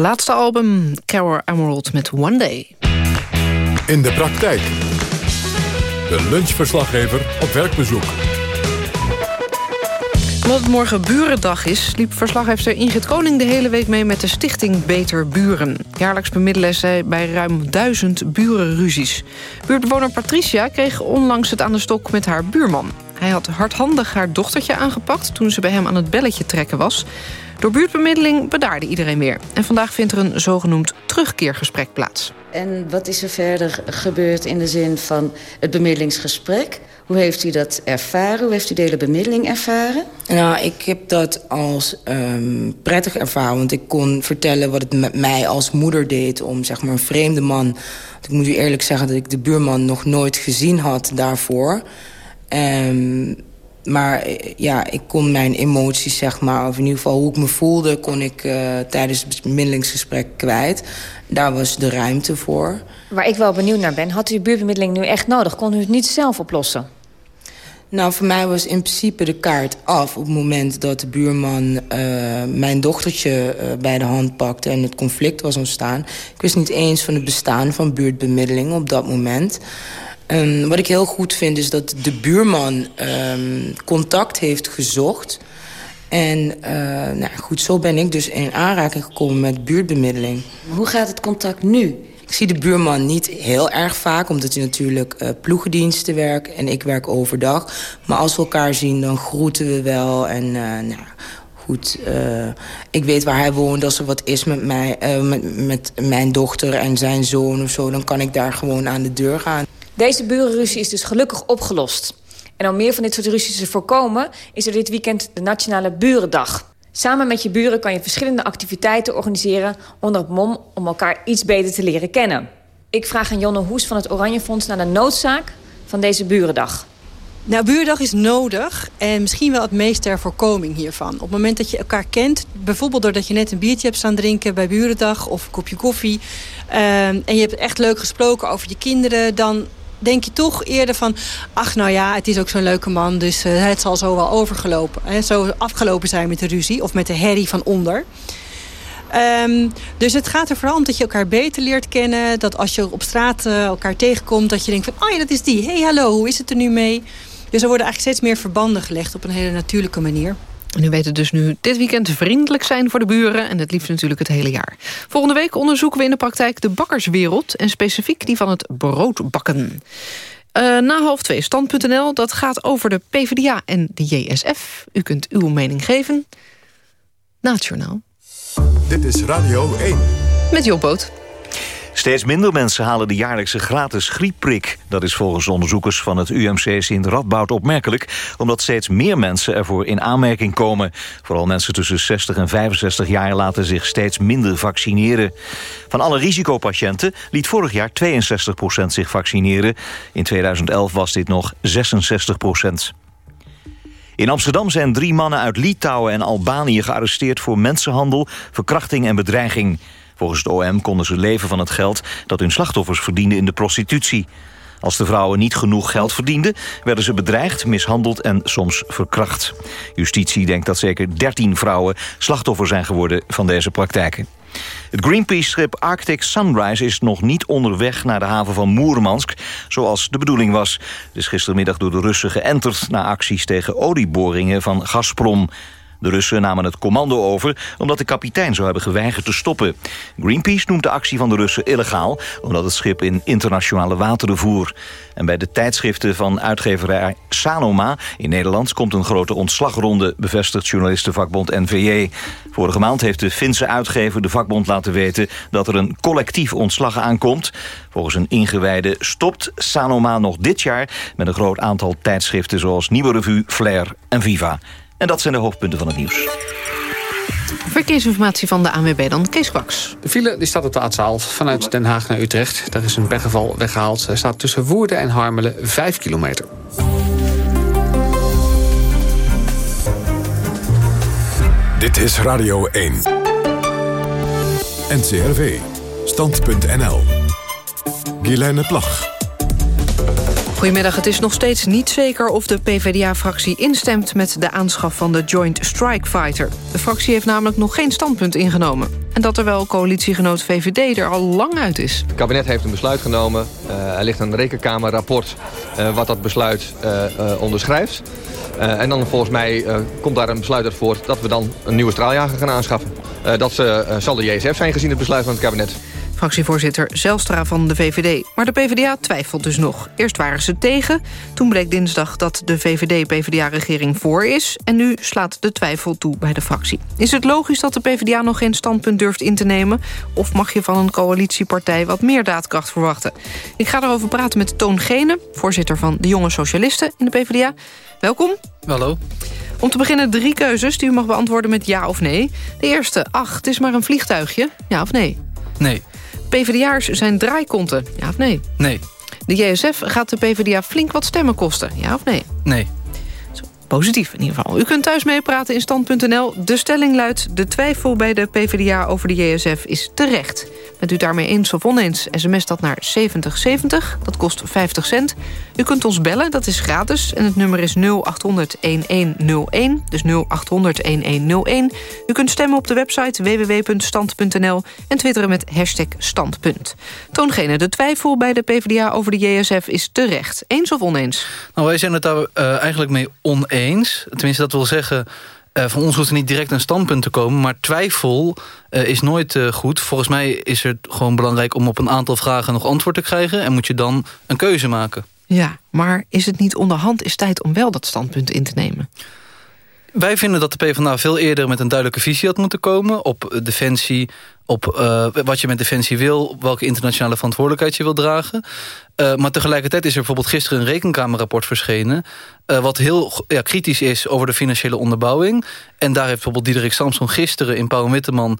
Laatste album, Carol Emerald met One Day. In de praktijk. De lunchverslaggever op werkbezoek. Omdat het morgen Burendag is, liep verslaggever Ingrid Koning de hele week mee met de stichting Beter Buren. Jaarlijks bemiddelen zij bij ruim duizend burenruzies. Buurtbewoner Patricia kreeg onlangs het aan de stok met haar buurman. Hij had hardhandig haar dochtertje aangepakt toen ze bij hem aan het belletje trekken was. Door buurtbemiddeling bedaarde iedereen weer. En vandaag vindt er een zogenoemd terugkeergesprek plaats. En wat is er verder gebeurd in de zin van het bemiddelingsgesprek? Hoe heeft u dat ervaren? Hoe heeft u de hele bemiddeling ervaren? Nou, ik heb dat als um, prettig ervaren. Want ik kon vertellen wat het met mij als moeder deed... om zeg maar, een vreemde man... Want ik moet u eerlijk zeggen dat ik de buurman nog nooit gezien had daarvoor... Um, maar ja, ik kon mijn emoties, zeg maar, of in ieder geval hoe ik me voelde... kon ik uh, tijdens het bemiddelingsgesprek kwijt. Daar was de ruimte voor. Waar ik wel benieuwd naar ben, had u buurtbemiddeling nu echt nodig? Kon u het niet zelf oplossen? Nou, voor mij was in principe de kaart af op het moment dat de buurman uh, mijn dochtertje uh, bij de hand pakte en het conflict was ontstaan. Ik wist niet eens van het bestaan van buurtbemiddeling op dat moment. Um, wat ik heel goed vind is dat de buurman um, contact heeft gezocht. En uh, nou goed, zo ben ik dus in aanraking gekomen met buurtbemiddeling. Hoe gaat het contact nu? Ik zie de buurman niet heel erg vaak, omdat hij natuurlijk uh, ploegendiensten werkt en ik werk overdag. Maar als we elkaar zien, dan groeten we wel. En uh, nou, goed, uh, ik weet waar hij woont. Als er wat is met, mij, uh, met, met mijn dochter en zijn zoon of zo... dan kan ik daar gewoon aan de deur gaan. Deze burenruzie is dus gelukkig opgelost. En om meer van dit soort ruzies te voorkomen... is er dit weekend de Nationale Burendag. Samen met je buren kan je verschillende activiteiten organiseren... onder het mom om elkaar iets beter te leren kennen. Ik vraag aan Jonne Hoes van het Oranje Fonds naar de noodzaak van deze Burendag. Nou, buurdag is nodig en misschien wel het meest ter voorkoming hiervan. Op het moment dat je elkaar kent, bijvoorbeeld doordat je net een biertje hebt staan drinken bij burendag of een kopje koffie. Uh, en je hebt echt leuk gesproken over je kinderen, dan denk je toch eerder van... ach, nou ja, het is ook zo'n leuke man, dus uh, het zal zo wel overgelopen. Hè, zo afgelopen zijn met de ruzie of met de herrie van onder. Um, dus het gaat er vooral om dat je elkaar beter leert kennen. Dat als je op straat uh, elkaar tegenkomt, dat je denkt van... oh ja, dat is die. hey, hallo, hoe is het er nu mee? Dus er worden eigenlijk steeds meer verbanden gelegd op een hele natuurlijke manier. En u weet het dus nu dit weekend vriendelijk zijn voor de buren... en het liefst natuurlijk het hele jaar. Volgende week onderzoeken we in de praktijk de bakkerswereld... en specifiek die van het broodbakken. Uh, na half twee, stand.nl, dat gaat over de PvdA en de JSF. U kunt uw mening geven. Na het journaal. Dit is Radio 1. Met Job Boot. Steeds minder mensen halen de jaarlijkse gratis griepprik. Dat is volgens onderzoekers van het UMC Sint Radboud opmerkelijk... omdat steeds meer mensen ervoor in aanmerking komen. Vooral mensen tussen 60 en 65 jaar laten zich steeds minder vaccineren. Van alle risicopatiënten liet vorig jaar 62% zich vaccineren. In 2011 was dit nog 66% in Amsterdam zijn drie mannen uit Litouwen en Albanië gearresteerd... voor mensenhandel, verkrachting en bedreiging. Volgens het OM konden ze leven van het geld dat hun slachtoffers verdienden in de prostitutie. Als de vrouwen niet genoeg geld verdienden, werden ze bedreigd, mishandeld en soms verkracht. Justitie denkt dat zeker 13 vrouwen slachtoffer zijn geworden van deze praktijken. Het Greenpeace-schip Arctic Sunrise is nog niet onderweg naar de haven van Moermansk, zoals de bedoeling was. Het is gistermiddag door de Russen geënterd na acties tegen olieboringen van Gazprom. De Russen namen het commando over omdat de kapitein zou hebben geweigerd te stoppen. Greenpeace noemt de actie van de Russen illegaal... omdat het schip in internationale wateren voer. En bij de tijdschriften van uitgeverij Sanoma in Nederland... komt een grote ontslagronde, bevestigt journalistenvakbond NVJ. Vorige maand heeft de Finse uitgever de vakbond laten weten... dat er een collectief ontslag aankomt. Volgens een ingewijde stopt Sanoma nog dit jaar... met een groot aantal tijdschriften zoals Nieuwe Revue, Flair en Viva. En dat zijn de hoofdpunten van het nieuws. Verkeersinformatie van de ANWB dan, Kees Kwaks. De file die staat op de A12 vanuit Den Haag naar Utrecht. Daar is een pechgeval weggehaald. Hij staat tussen Woerden en Harmelen 5 kilometer. Dit is Radio 1. NCRV. Stand.nl. Guilaine Plag. Goedemiddag, het is nog steeds niet zeker of de PvdA-fractie instemt met de aanschaf van de Joint Strike Fighter. De fractie heeft namelijk nog geen standpunt ingenomen. En dat er wel coalitiegenoot VVD er al lang uit is. Het kabinet heeft een besluit genomen. Uh, er ligt een rekenkamerrapport uh, wat dat besluit uh, onderschrijft. en dan volgens mij komt daar een besluit uit voort dat we dan een nieuwe straaljager gaan aanschaffen. dat zal de JSF zijn gezien het besluit van het kabinet. Fractievoorzitter Zelstra van de VVD. Maar de PvdA twijfelt dus nog. Eerst waren ze tegen. Toen bleek dinsdag dat de VVD-PvdA-regering voor is. En nu slaat de twijfel toe bij de fractie. Is het logisch dat de PvdA nog geen standpunt durft in te nemen? Of mag je van een coalitiepartij wat meer daadkracht verwachten? Ik ga erover praten met Toon Gene, voorzitter van de Jonge Socialisten in de PvdA. Welkom. Hallo. Om te beginnen drie keuzes die u mag beantwoorden met ja of nee. De eerste, ach, het is maar een vliegtuigje. Ja of nee? Nee. PvdA'ers zijn draaikonten, ja of nee? Nee. De JSF gaat de PvdA flink wat stemmen kosten, ja of nee? Nee. Positief in ieder geval. U kunt thuis meepraten in stand.nl. De stelling luidt... de twijfel bij de PvdA over de JSF is terecht. Bent u daarmee eens of oneens, sms dat naar 7070. Dat kost 50 cent. U kunt ons bellen, dat is gratis. En het nummer is 0800-1101. Dus 0800-1101. U kunt stemmen op de website www.stand.nl... en twitteren met hashtag standpunt. Toongene, de twijfel bij de PvdA over de JSF is terecht. Eens of oneens? Nou, wij zijn het daar uh, eigenlijk mee oneens. Tenminste, dat wil zeggen... Uh, van ons hoeft er niet direct een standpunt te komen... maar twijfel uh, is nooit uh, goed. Volgens mij is het gewoon belangrijk om op een aantal vragen nog antwoord te krijgen... en moet je dan een keuze maken. Ja, maar is het niet onderhand is tijd om wel dat standpunt in te nemen? Wij vinden dat de PvdA veel eerder met een duidelijke visie had moeten komen... op defensie, op uh, wat je met defensie wil... welke internationale verantwoordelijkheid je wil dragen. Uh, maar tegelijkertijd is er bijvoorbeeld gisteren een rekenkamerrapport verschenen... Uh, wat heel ja, kritisch is over de financiële onderbouwing. En daar heeft bijvoorbeeld Diederik Samson gisteren in Pauw Witteman...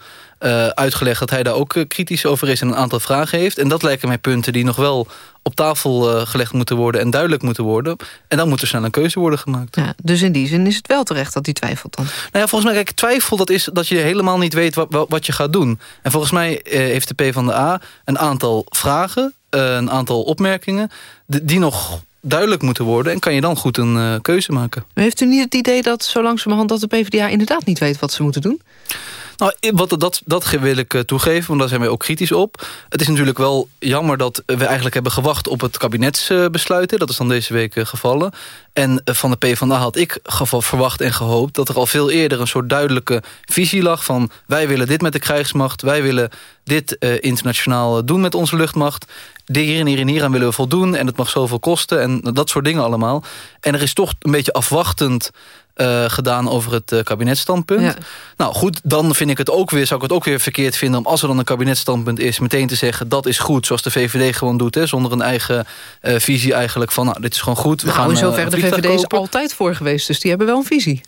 uitgelegd dat hij daar ook kritisch over is en een aantal vragen heeft. En dat lijken mij punten die nog wel op tafel gelegd moeten worden... en duidelijk moeten worden. En dan moet er snel een keuze worden gemaakt. Ja, dus in die zin is het wel terecht dat hij twijfelt dan? Nou ja, volgens mij, kijk, twijfel dat is dat je helemaal niet weet wat, wat je gaat doen. En volgens mij eh, heeft de PvdA een aantal vragen, eh, een aantal opmerkingen... die nog duidelijk moeten worden en kan je dan goed een uh, keuze maken. Heeft u niet het idee dat zo langzamerhand dat de PvdA inderdaad niet weet wat ze moeten doen? Nou, wat, dat, dat wil ik uh, toegeven, want daar zijn wij ook kritisch op. Het is natuurlijk wel jammer dat we eigenlijk hebben gewacht op het kabinetsbesluit. dat is dan deze week uh, gevallen. En uh, van de PvdA had ik verwacht en gehoopt... dat er al veel eerder een soort duidelijke visie lag van... wij willen dit met de krijgsmacht, wij willen dit internationaal doen met onze luchtmacht hier en hier en hier aan willen we voldoen... en het mag zoveel kosten en dat soort dingen allemaal. En er is toch een beetje afwachtend uh, gedaan over het uh, kabinetstandpunt. Ja. Nou goed, dan vind ik het ook weer, zou ik het ook weer verkeerd vinden... om als er dan een kabinetstandpunt is, meteen te zeggen... dat is goed, zoals de VVD gewoon doet. Hè, zonder een eigen uh, visie eigenlijk van, nou, dit is gewoon goed. We nou, gaan, in zoverre de VVD is altijd voor geweest, dus die hebben wel een visie.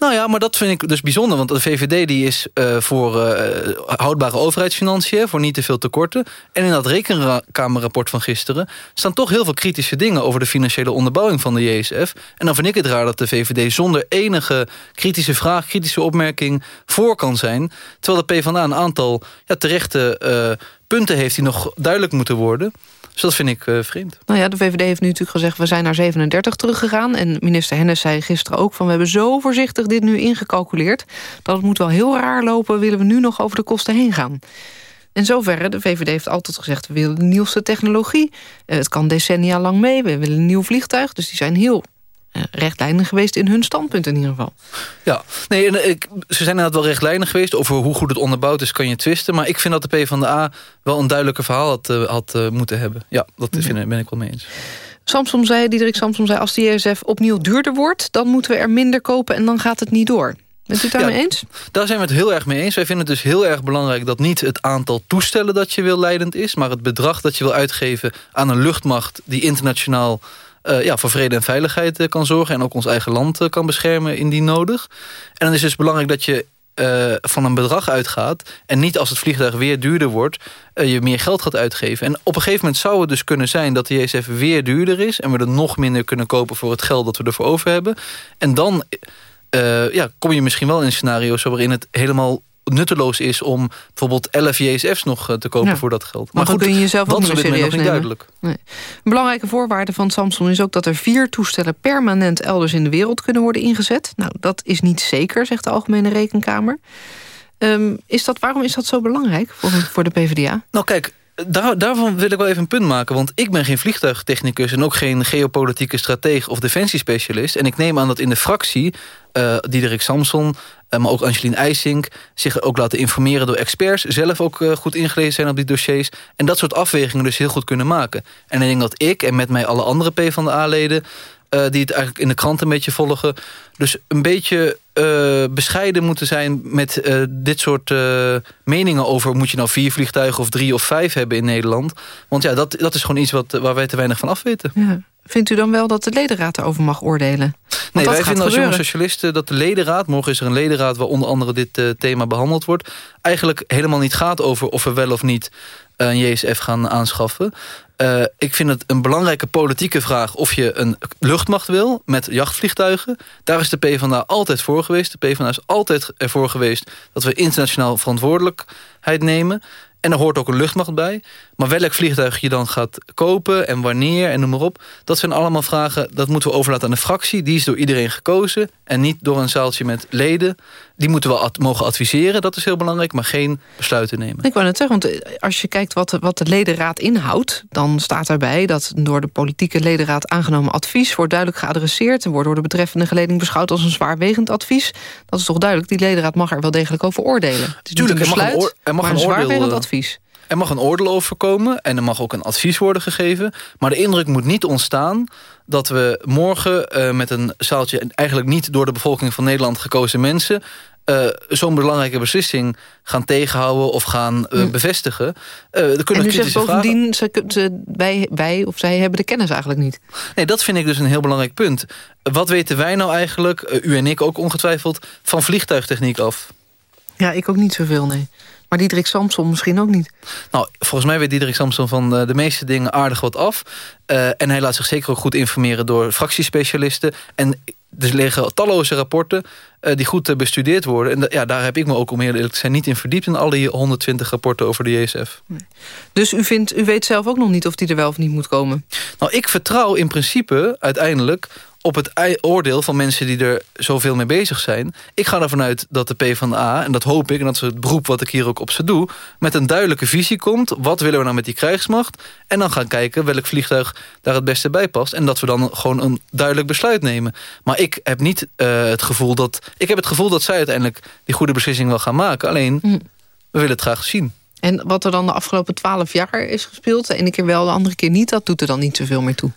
Nou ja, maar dat vind ik dus bijzonder. Want de VVD die is uh, voor uh, houdbare overheidsfinanciën... voor niet te veel tekorten. En in dat rekenkamerrapport van gisteren... staan toch heel veel kritische dingen... over de financiële onderbouwing van de JSF. En dan vind ik het raar dat de VVD zonder enige kritische vraag... kritische opmerking voor kan zijn. Terwijl de PvdA een aantal ja, terechte uh, punten heeft... die nog duidelijk moeten worden... Dus dat vind ik uh, vreemd. Nou ja, de VVD heeft nu natuurlijk gezegd... we zijn naar 37 teruggegaan. En minister Hennis zei gisteren ook van... we hebben zo voorzichtig dit nu ingecalculeerd... dat het moet wel heel raar lopen... willen we nu nog over de kosten heen gaan. In zoverre, de VVD heeft altijd gezegd... we willen de nieuwste technologie. Uh, het kan decennia lang mee. We willen een nieuw vliegtuig. Dus die zijn heel rechtlijnig geweest in hun standpunt in ieder geval. Ja, nee, en ik, ze zijn inderdaad wel rechtlijnig geweest. Over hoe goed het onderbouwd is kan je twisten. Maar ik vind dat de PvdA wel een duidelijker verhaal had, uh, had uh, moeten hebben. Ja, dat ja. Vind, ben ik wel mee eens. Samsom zei, Diederik Samsom zei... als de JSF opnieuw duurder wordt... dan moeten we er minder kopen en dan gaat het niet door. Bent u het daarmee ja, eens? Daar zijn we het heel erg mee eens. Wij vinden het dus heel erg belangrijk dat niet het aantal toestellen dat je wil leidend is... maar het bedrag dat je wil uitgeven aan een luchtmacht die internationaal uh, ja, voor vrede en veiligheid uh, kan zorgen... en ook ons eigen land uh, kan beschermen indien nodig. En dan is het dus belangrijk dat je van een bedrag uitgaat... en niet als het vliegtuig weer duurder wordt... je meer geld gaat uitgeven. En op een gegeven moment zou het dus kunnen zijn... dat de JSF weer duurder is... en we er nog minder kunnen kopen voor het geld dat we ervoor over hebben. En dan... ja, kom je misschien wel in scenario's waarin het helemaal nutteloos is om bijvoorbeeld 11 JSF's nog te kopen ja. voor dat geld. Maar, goed, kun je jezelf ook dat is nog niet duidelijk. Nee. Een belangrijke voorwaarde van Samsung is ook dat er vier toestellen permanent elders in de wereld kunnen worden ingezet. Nou, dat is niet zeker, zegt de Algemene Rekenkamer. Ehm, is dat, waarom is dat zo belangrijk voor, voor de PvdA? Nou kijk, daar, daarvan wil ik wel even een punt maken. Want ik ben geen vliegtuigtechnicus en ook geen geopolitieke stratege of defensiespecialist. En ik neem aan dat in de fractie uh, Diederik Samson, uh, maar ook Angelien IJsink... zich ook laten informeren door experts. Zelf ook uh, goed ingelezen zijn op die dossiers. En dat soort afwegingen dus heel goed kunnen maken. En ik denk dat ik en met mij alle andere PvdA-leden... Uh, die het eigenlijk in de krant een beetje volgen. Dus een beetje uh, bescheiden moeten zijn met uh, dit soort meningen over... moet je nou vier vliegtuigen of drie of vijf hebben in Nederland. Want ja, dat, dat is gewoon iets wat, waar wij te weinig van af weten. Ja. Vindt u dan wel dat de ledenraad erover mag oordelen? Want nee, wij vinden gebeuren. als jonge socialisten dat de ledenraad... morgen is er een ledenraad waar onder andere dit thema behandeld wordt... eigenlijk helemaal niet gaat over of we wel of niet een JSF gaan aanschaffen. Uh, ik vind het een belangrijke politieke vraag... of je een luchtmacht wil met jachtvliegtuigen. Daar is de PvdA altijd voor geweest. De PvdA is altijd ervoor geweest... dat we internationaal verantwoordelijkheid nemen. En er hoort ook een luchtmacht bij. Maar welk vliegtuig je dan gaat kopen en wanneer en noem maar op... dat zijn allemaal vragen, dat moeten we overlaten aan de fractie. Die is door iedereen gekozen en niet door een zaaltje met leden. Die moeten we ad mogen adviseren, dat is heel belangrijk... maar geen besluiten nemen. Ik wou net zeggen, want als je kijkt wat de, wat de ledenraad inhoudt... dan staat daarbij dat door de politieke ledenraad aangenomen advies... wordt duidelijk geadresseerd en wordt door de betreffende geleding beschouwd... als een zwaarwegend advies. Dat is toch duidelijk, die ledenraad mag er wel degelijk over oordelen. Het is Tuurlijk, er mag een, er mag maar een, een zwaarwegend oordeel, advies. Er mag een oordeel over komen en er mag ook een advies worden gegeven. Maar de indruk moet niet ontstaan dat we morgen uh, met een zaaltje... eigenlijk niet door de bevolking van Nederland gekozen mensen... Uh, zo'n belangrijke beslissing gaan tegenhouden of gaan uh, hm. bevestigen. Uh, er kunnen en u zegt bovendien, vragen... ze, wij, wij of zij hebben de kennis eigenlijk niet. Nee, dat vind ik dus een heel belangrijk punt. Wat weten wij nou eigenlijk, u en ik ook ongetwijfeld... van vliegtuigtechniek af? Ja, ik ook niet zoveel, nee. Maar Diederik Samson misschien ook niet. Nou, volgens mij weet Diederik Samson van de, de meeste dingen aardig wat af. Uh, en hij laat zich zeker ook goed informeren door fractiespecialisten. En er liggen talloze rapporten uh, die goed bestudeerd worden. En ja, daar heb ik me ook, om heel eerlijk te zijn, niet in verdiept... in al die 120 rapporten over de JSF. Nee. Dus u, vindt, u weet zelf ook nog niet of die er wel of niet moet komen? Nou, ik vertrouw in principe uiteindelijk op het oordeel van mensen die er zoveel mee bezig zijn. Ik ga ervan uit dat de PvdA, en dat hoop ik... en dat is het beroep wat ik hier ook op ze doe... met een duidelijke visie komt. Wat willen we nou met die krijgsmacht? En dan gaan kijken welk vliegtuig daar het beste bij past. En dat we dan gewoon een duidelijk besluit nemen. Maar ik heb niet uh, het gevoel dat... Ik heb het gevoel dat zij uiteindelijk die goede beslissing wel gaan maken. Alleen, hm. we willen het graag zien. En wat er dan de afgelopen twaalf jaar is gespeeld... de ene keer wel, de andere keer niet... dat doet er dan niet zoveel meer toe.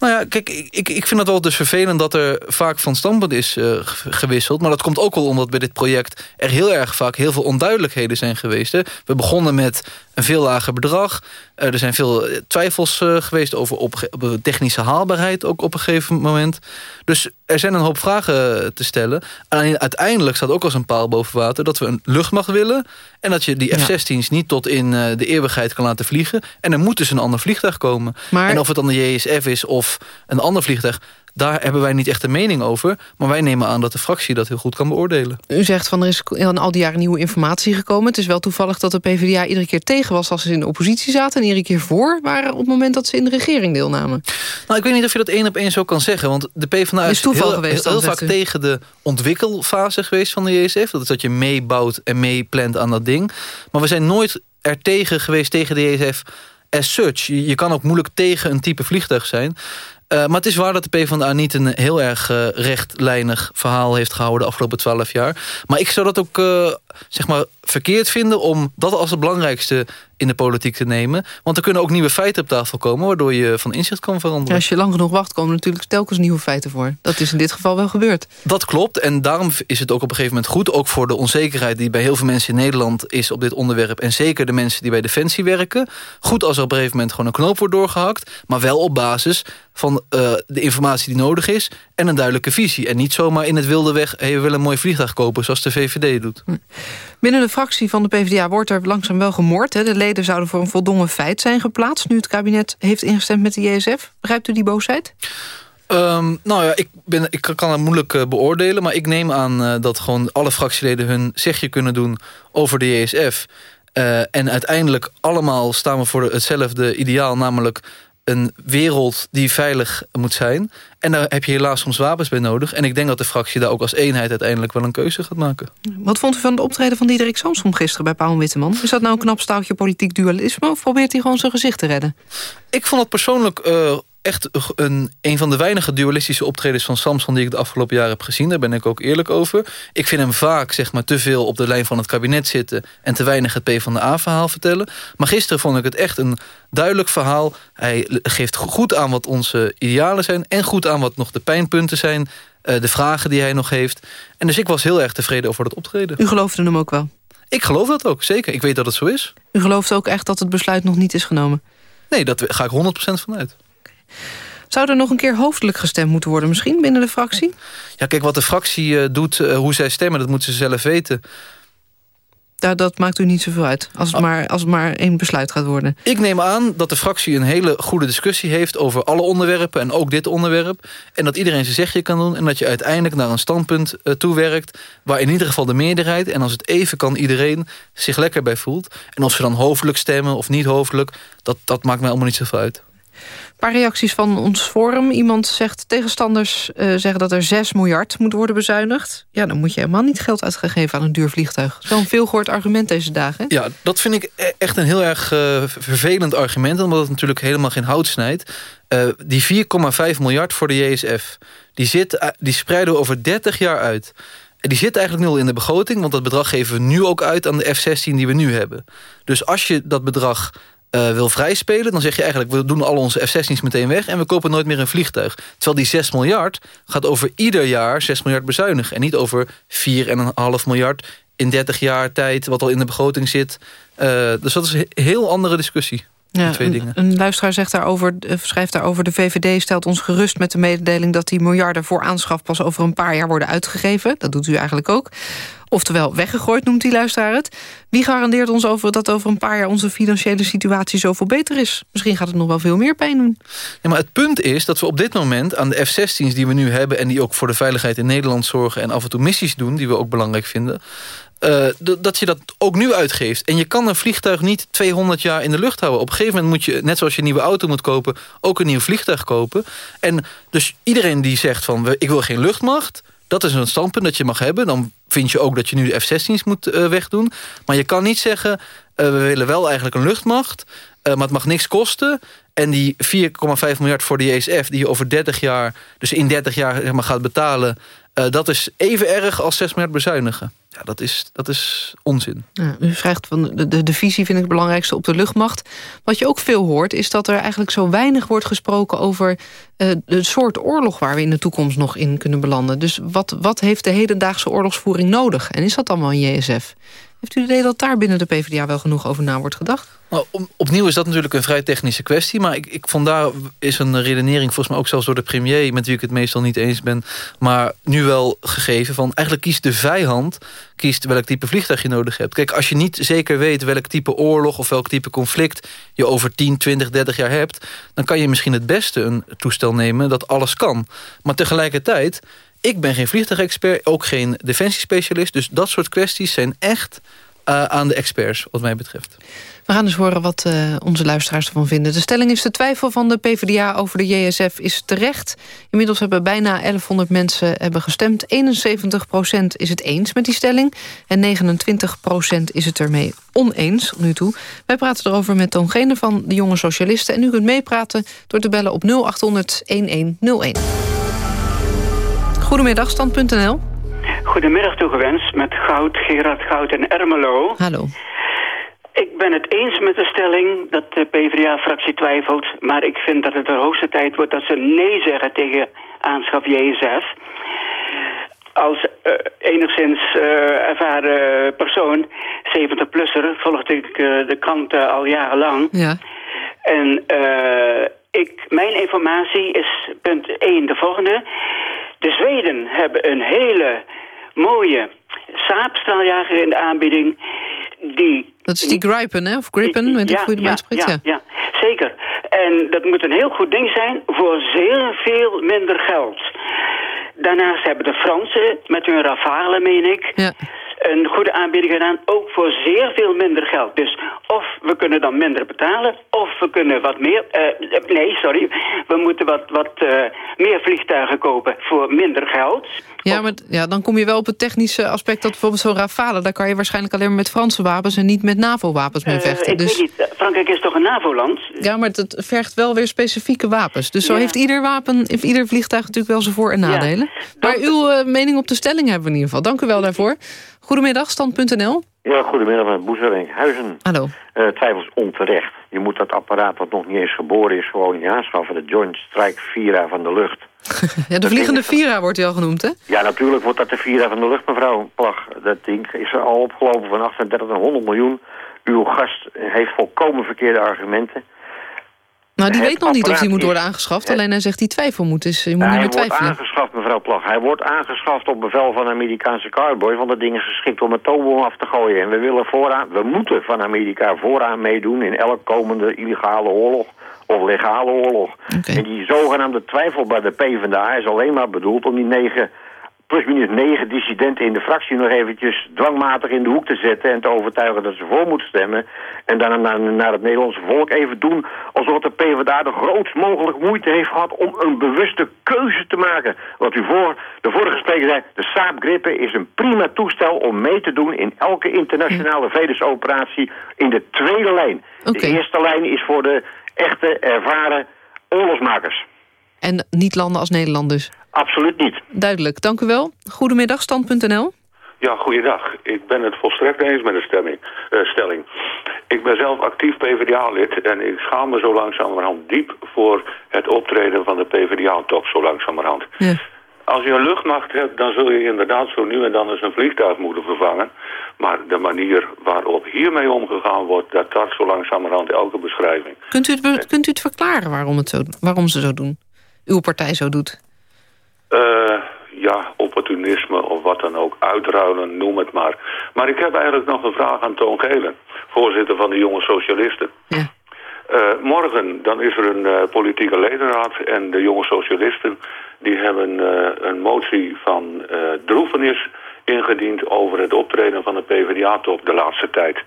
Nou ja, kijk, ik, ik vind het wel dus vervelend dat er vaak van standpunt is uh, gewisseld. Maar dat komt ook wel omdat bij dit project er heel erg vaak heel veel onduidelijkheden zijn geweest. Hè. We begonnen met een veel lager bedrag. Uh, er zijn veel twijfels uh, geweest over op, technische haalbaarheid ook op een gegeven moment. Dus er zijn een hoop vragen te stellen. Alleen uiteindelijk staat ook als een paal boven water dat we een luchtmacht willen. En dat je die F-16's niet tot in de eeuwigheid kan laten vliegen. En er moet dus een ander vliegtuig komen. Maar... En of het dan de JSF is of een ander vliegtuig... daar hebben wij niet echt een mening over. Maar wij nemen aan dat de fractie dat heel goed kan beoordelen. U zegt van er is in al die jaren nieuwe informatie gekomen. Het is wel toevallig dat de PvdA iedere keer tegen was... als ze in de oppositie zaten en iedere keer voor waren... op het moment dat ze in de regering deelnamen. Nou, ik weet niet of je dat één op één zo kan zeggen. Want de PvdA is, toeval heel, geweest, heel, heel vaak u. tegen de ontwikkelfase geweest van de JSF. Dat is dat je meebouwt en meeplant aan dat ding. Maar we zijn nooit er tegen geweest tegen de JSF as such. Je kan ook moeilijk tegen een type vliegtuig zijn. Uh, maar het is waar dat de PvdA niet een heel erg uh, rechtlijnig verhaal heeft gehouden de afgelopen twaalf jaar. Maar ik zou dat ook uh, zeg maar verkeerd vinden om dat als het belangrijkste in de politiek te nemen. Want er kunnen ook nieuwe feiten op tafel komen... waardoor je van inzicht kan veranderen. Ja, als je lang genoeg wacht, komen natuurlijk telkens nieuwe feiten voor. Dat is in dit geval wel gebeurd. Dat klopt en daarom is het ook op een gegeven moment goed... ook voor de onzekerheid die bij heel veel mensen in Nederland is op dit onderwerp... en zeker de mensen die bij Defensie werken... goed als er op een gegeven moment gewoon een knoop wordt doorgehakt... maar wel op basis van uh, de informatie die nodig is... en een duidelijke visie. En niet zomaar in het wilde weg... Hey, we willen een mooi vliegtuig kopen, zoals de VVD doet. Binnen de fractie van de PvdA wordt er langzaam wel gemoord. Hè. De leden zouden voor een voldongen feit zijn geplaatst... nu het kabinet heeft ingestemd met de JSF. Begrijpt u die boosheid? Um, nou ja, ik, ben, ik kan het moeilijk uh, beoordelen... maar ik neem aan uh, dat gewoon alle fractieleden hun zegje kunnen doen over de JSF... Uh, en uiteindelijk allemaal staan we voor hetzelfde ideaal... namelijk een wereld die veilig moet zijn. En daar heb je helaas soms wapens bij nodig. En ik denk dat de fractie daar ook als eenheid uiteindelijk wel een keuze gaat maken. Wat vond u van de optreden van Diederik Samsom gisteren bij Paul Witteman? Is dat nou een knap staaltje politiek dualisme... of probeert hij gewoon zijn gezicht te redden? Ik vond het persoonlijk eh, echt een, een van de weinige dualistische optredens van Samson... die ik de afgelopen jaren heb gezien. Daar ben ik ook eerlijk over. Ik vind hem vaak zeg maar, te veel op de lijn van het kabinet zitten... en te weinig het PvdA-verhaal vertellen. Maar gisteren vond ik het echt een duidelijk verhaal. Hij geeft goed aan wat onze idealen zijn... en goed aan wat nog de pijnpunten zijn... eh, de vragen die hij nog heeft. En dus ik was heel erg tevreden over dat optreden. U geloofde hem ook wel? Ik geloof dat ook, zeker. Ik weet dat het zo is. U gelooft ook echt dat het besluit nog niet is genomen? Nee, daar ga ik 100% van uit. Zou er nog een keer hoofdelijk gestemd moeten worden misschien binnen de fractie? Ja, kijk, wat de fractie eh, doet, eh, hoe zij stemmen, dat moeten ze zelf weten. Dat maakt u niet zoveel uit, als het, maar, als het maar één besluit gaat worden. Ik neem aan dat de fractie een hele goede discussie heeft... over alle onderwerpen en ook dit onderwerp. En dat iedereen zijn zegje kan doen... en dat je uiteindelijk naar een standpunt uh, toewerkt... waar in ieder geval de meerderheid... en als het even kan iedereen zich lekker bij voelt. En of ze dan hoofdelijk stemmen of niet hoofdelijk... dat, dat maakt mij allemaal niet zoveel uit. Een paar reacties van ons forum. Iemand zegt, tegenstanders uh, zeggen dat er 6 miljard moet worden bezuinigd. Ja, dan moet je helemaal niet geld uitgegeven aan een duur vliegtuig. Een veelgehoord argument deze dagen. Ja, dat vind ik echt een heel erg uh, vervelend argument... omdat het natuurlijk helemaal geen hout snijdt. Uh, die 4,5 miljard voor de JSF, die, zit, die spreiden we over 30 jaar uit... Die zit eigenlijk nul in de begroting, want dat bedrag geven we nu ook uit aan de F-16 die we nu hebben. Dus als je dat bedrag uh, wil vrijspelen... dan zeg je eigenlijk, we doen al onze F-16's meteen weg... en we kopen nooit meer een vliegtuig. Terwijl die 6 miljard gaat over ieder jaar 6 miljard bezuinigen... en niet over 4,5 miljard in 30 jaar tijd... wat al in de begroting zit. Uh, dus dat is een heel andere discussie. Ja, een, een, luisteraar zegt daarover, schrijft daarover... de VVD stelt ons gerust met de mededeling... dat die miljarden voor aanschaf pas over een paar jaar worden uitgegeven. Dat doet u eigenlijk ook. Oftewel weggegooid, noemt die luisteraar het. Wie garandeert ons over dat over een paar jaar... onze financiële situatie zoveel beter is? Misschien gaat het nog wel veel meer pijn doen. Ja, maar het punt is dat we op dit moment aan de F-16's die we nu hebben... en die ook voor de veiligheid in Nederland zorgen... en af en toe missies doen, die we ook belangrijk vinden... Uh, dat je dat ook nu uitgeeft. En je kan een vliegtuig niet 200 jaar in de lucht houden. Op een gegeven moment moet je, net zoals je een nieuwe auto moet kopen... ook een nieuw vliegtuig kopen. En dus iedereen die zegt van ik wil geen luchtmacht... dat is een standpunt dat je mag hebben. Dan vind je ook dat je nu de F-16's moet uh, wegdoen. Maar je kan niet zeggen... Uh, we willen wel eigenlijk een luchtmacht... maar het mag niks kosten... En die 4,5 miljard voor de JSF, die je over 30 jaar... dus in 30 jaar zeg maar, gaat betalen... dat is even erg als 6 miljard bezuinigen. Ja, dat is, dat is onzin. Ja, u vraagt van de, de, de visie vind ik het belangrijkste op de luchtmacht. Wat je ook veel hoort is dat er eigenlijk zo weinig wordt gesproken... over uh, de soort oorlog waar we in de toekomst nog in kunnen belanden. Dus wat, wat heeft de hedendaagse oorlogsvoering nodig? En is dat allemaal een JSF? Heeft u het idee dat daar binnen de PvdA wel genoeg over na wordt gedacht? Nou, opnieuw is dat natuurlijk een vrij technische kwestie... maar ik, ik vond daar is een redenering volgens mij ook zelfs door de premier... met wie ik het meestal niet eens ben, maar nu wel gegeven... van eigenlijk kiest de vijand kiest welk type vliegtuig je nodig hebt. Kijk, als je niet zeker weet welk type oorlog... of welk type conflict je over 10, 20, 30 jaar hebt... dan kan je misschien het beste een toestel nemen dat alles kan. Maar tegelijkertijd ik ben geen vliegtuigexpert, ook geen defensiespecialist. Dus dat soort kwesties zijn echt uh, aan de experts, wat mij betreft. We gaan dus horen wat uh, onze luisteraars ervan vinden. De stelling is de twijfel van de PvdA over de JSF is terecht. Inmiddels hebben bijna 1100 mensen hebben gestemd. 71% is het eens met die stelling. En 29% is het ermee oneens nu toe. Wij praten erover met Toon van de Jonge Socialisten. En u kunt meepraten door te bellen op 0800 1101. Goedemiddag, stand.nl. Goedemiddag toegewenst met Goud, Gerard Goud en Ermelo. Hallo. Ik ben het eens met de stelling dat de PvdA-fractie twijfelt... maar ik vind dat het de hoogste tijd wordt dat ze nee zeggen tegen aanschaf JSF. Als uh, enigszins uh, ervaren persoon, 70-plusser, volgde ik uh, de krant al jarenlang. Ja. En ik, mijn informatie is punt 1 de volgende... De Zweden hebben een hele mooie saapstraaljager in de aanbieding. Die dat is die Gripen, hè? Of Gripen, weet ik ja, hoe je ja, uitspreekt. Ja, ja, zeker. En dat moet een heel goed ding zijn voor zeer veel minder geld. Daarnaast hebben de Fransen met hun Rafale, meen ik... Ja. Een goede aanbieding gedaan, ook voor zeer veel minder geld. Dus of we kunnen dan minder betalen, of we kunnen wat meer... eh, nee, sorry, we moeten wat, wat eh, meer vliegtuigen kopen voor minder geld. Ja, maar ja, dan kom je wel op het technische aspect... dat bijvoorbeeld zo'n Rafale... daar kan je waarschijnlijk alleen maar met Franse wapens... en niet met NAVO-wapens mee Eh, vechten. ik dus... weet niet, Frankrijk is toch een NAVO-land? Ja, maar het vergt wel weer specifieke wapens. Dus zo Ja. heeft ieder wapen, heeft ieder vliegtuig natuurlijk wel zijn voor- en nadelen. Maar uw mening op de stelling hebben we in ieder geval. Dank u wel daarvoor. Goedemiddag, stand.nl. Ja, goedemiddag met Boezerink. Huizen. Hallo. Eh, twijfels onterecht. Je moet dat apparaat dat nog niet eens geboren is gewoon niet aanschaffen. De Joint Strike Vira van de lucht. Ja, de vliegende Vira wordt hij al genoemd, hè? Ja, natuurlijk wordt dat de Vira van de lucht, mevrouw Plag. Dat ding is er al opgelopen van 38 naar 100 miljoen. Uw gast heeft volkomen verkeerde argumenten. Nou, die weet nog niet of die moet worden aangeschaft. Alleen hij zegt die twijfel moet, dus je moet hij niet meer wordt twijfelen. aangeschaft, mevrouw Plag. Hij wordt aangeschaft op bevel van Amerikaanse cowboys... want dat ding is geschikt om een toonboom af te gooien. En we willen vooraan, we moeten van Amerika vooraan meedoen... in elk komende illegale oorlog of legale oorlog. En die zogenaamde twijfel bij de PvdA is alleen maar bedoeld... om die negen, plus minus negen dissidenten in de fractie... nog eventjes dwangmatig in de hoek te zetten... en te overtuigen dat ze voor moeten stemmen... en dan naar, naar het Nederlandse volk even doen... alsof de PvdA de grootst mogelijk moeite heeft gehad... om een bewuste keuze te maken. Wat u voor de vorige spreker zei... de Saab Gripen is een prima toestel om mee te doen... in elke internationale vredesoperatie in de tweede lijn. De eerste lijn is voor de echte, ervaren oorlogsmakers. En niet landen als Nederland dus. Absoluut niet. Duidelijk, dank u wel. Goedemiddag, stand.nl. Ja, goeiedag. Ik ben het volstrekt eens met de stemming, eh, stelling. Ik ben zelf actief PvdA-lid en ik schaam me zo langzamerhand diep voor het optreden van de PvdA-top zo langzamerhand. Als je een luchtmacht hebt, dan zul je inderdaad zo nu en dan eens een vliegtuig moeten vervangen. Maar de manier waarop hiermee omgegaan wordt, dat tart zo langzamerhand elke beschrijving. Kunt u het, kunt u het verklaren waarom, het zo, waarom ze zo doen? Uw partij zo doet? Eh, ja, opportunisme of wat dan ook, uitruilen, noem het maar. Maar ik heb eigenlijk nog een vraag aan Toon Gelen, voorzitter van de Jonge Socialisten. Eh, morgen dan is er een eh, politieke ledenraad en de Jonge Socialisten die hebben een motie van droefenis ingediend over het optreden van de PvdA-top de laatste tijd.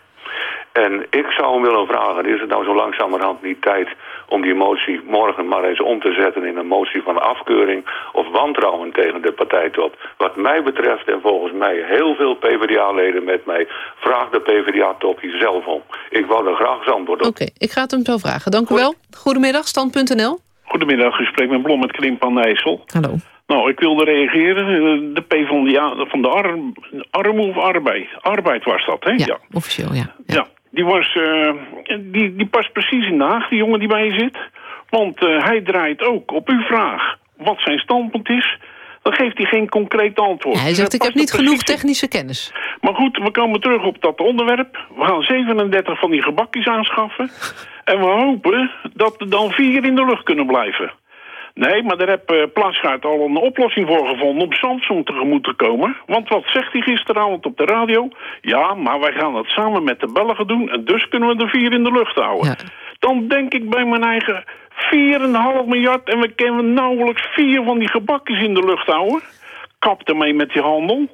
En ik zou hem willen vragen, is het nou zo langzamerhand niet tijd om die motie morgen maar eens om te zetten in een motie van afkeuring of wantrouwen tegen de partijtop? Wat mij betreft en volgens mij heel veel PvdA-leden met mij, vraagt de PvdA-top hier zelf om. Ik wou er graag eens antwoord op. Oké, ik ga het hem zo vragen. Dank u wel. Goedemiddag, stand.nl. Goedemiddag, u spreekt met Blom met Krimp aan de IJssel. Hallo. Nou, ik wilde reageren. Eh, De P van de, van de arm, arm of arbeid? Arbeid was dat, hè? Ja, officieel, ja. Ja, die, was, eh, die, die past precies in de Haag, die jongen die bij je zit. Want eh, hij draait ook op uw vraag wat zijn standpunt is. Dan geeft hij geen concreet antwoord. Hij Dus zegt, ik heb niet genoeg technische kennis. Maar goed, we komen terug op dat onderwerp. We gaan 37 van die gebakjes aanschaffen. En we hopen dat er dan vier in de lucht kunnen blijven. Nee, maar daar heb uh, Plasgaard al een oplossing voor gevonden om Samsung tegemoet te komen. Want wat zegt hij gisteravond op de radio? Ja, maar wij gaan dat samen met de Belgen doen en dus kunnen we er vier in de lucht houden. Dan denk ik bij mijn eigen 4,5 miljard en we kunnen nauwelijks vier van die gebakjes in de lucht houden. Kap ermee met die handel.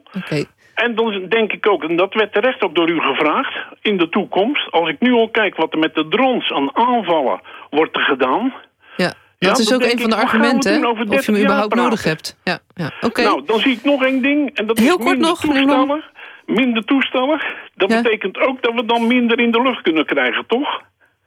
En dan denk ik ook, en dat werd terecht ook door u gevraagd, in de toekomst, als ik nu al kijk wat er met de drones aan aanvallen wordt gedaan. Ja, Ja, dat is ook een van de we argumenten, hè? of je hem 30 jaar überhaupt nodig hebt. Ja, ja. oké. Nou, dan zie ik nog één ding. En dat Heel is kort minder nog, toestellen. Minder toestellen. Dat betekent ook dat we dan minder in de lucht kunnen krijgen, toch?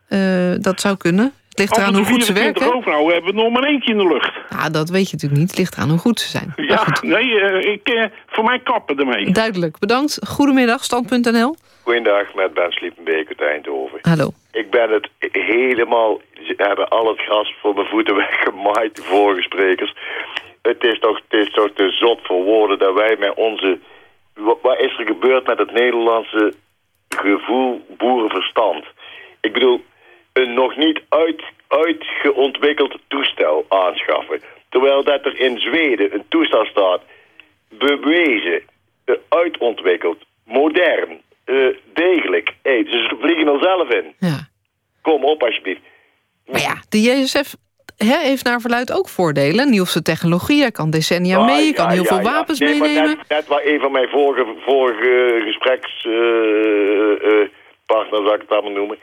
Eh, dat zou kunnen. Het ligt eraan hoe goed ze werken. overhouden, hebben we nog maar eentje in de lucht. Ja, dat weet je natuurlijk niet. Het ligt eraan hoe goed ze zijn. Ja, nee, eh, ik, eh, voor mij kappen ermee. Duidelijk, bedankt. Goedemiddag, stand.nl. Goedendag, met Ben Sliepenbeek uit Eindhoven. Hallo. Ik ben het helemaal... Ze hebben al het gras voor mijn voeten weggemaaid, de vorige sprekers. Het is toch, het is toch te zot voor woorden dat wij met onze... Wat, wat is er gebeurd met het Nederlandse gevoel, boerenverstand? Ik bedoel, een nog niet uit, uitgeontwikkeld toestel aanschaffen. Terwijl dat er in Zweden een toestel staat, bewezen, eh, uitontwikkeld, modern, eh, degelijk. Hey, ze vliegen er zelf in. Ja. Kom op alsjeblieft. Maar ja, de JSF hè, heeft naar verluid ook voordelen. Nieuwste technologie, hij kan decennia Ah, mee... je kan ja, heel ja, veel wapens Nee, meenemen. Net, net waar een van mijn vorige, vorige gesprekspartners, zou ik het allemaal noemen,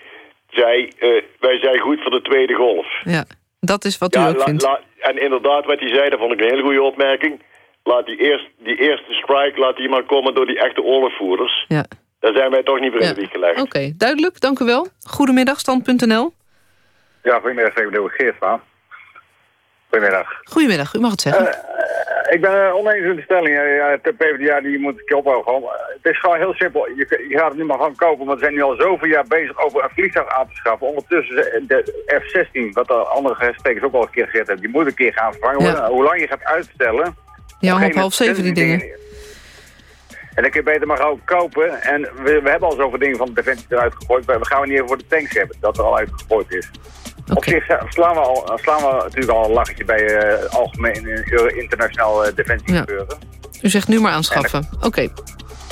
zei, eh, wij zijn goed voor de tweede golf. Ja, dat is wat u ook la- vindt. la- en inderdaad, wat hij zei, dat vond ik een hele goede opmerking. Laat die, eerst, die eerste strike, laat die maar komen door die echte oorlogvoerders. Ja. Daar zijn wij toch niet voor in de wieg gelegd. Oké, duidelijk, dank u wel. Goedemiddag, stand.nl. Ja, goedemiddag, ik ben Geert van. Goedemiddag. Goedemiddag, u mag het zeggen. Eh, ik ben uh, oneens met de stelling. eh, ja, de PvdA die moet ik ophouden. Gewoon. Eh, het is gewoon heel simpel. Je, je gaat het nu maar gewoon kopen, want we zijn nu al zoveel jaar bezig over een vliegtuig aan te schaffen. Ondertussen de F-16, wat de andere sprekers ook al een keer gezegd hebben, die moet een keer gaan vervangen worden. Ja. Hoe lang je gaat uitstellen... Ja, op om een op half zeven die moment dingen. En dan kun je beter maar gewoon kopen. En we, we hebben al zoveel dingen van de Defensie eruit gegooid. maar We gaan niet even voor de tanks hebben, dat er al uitgegooid is. Op zich slaan we, al, slaan we natuurlijk al een lachetje bij eh algemeen eh, internationaal eh, defensie Ja. gebeuren. U zegt nu maar aanschaffen. Oké,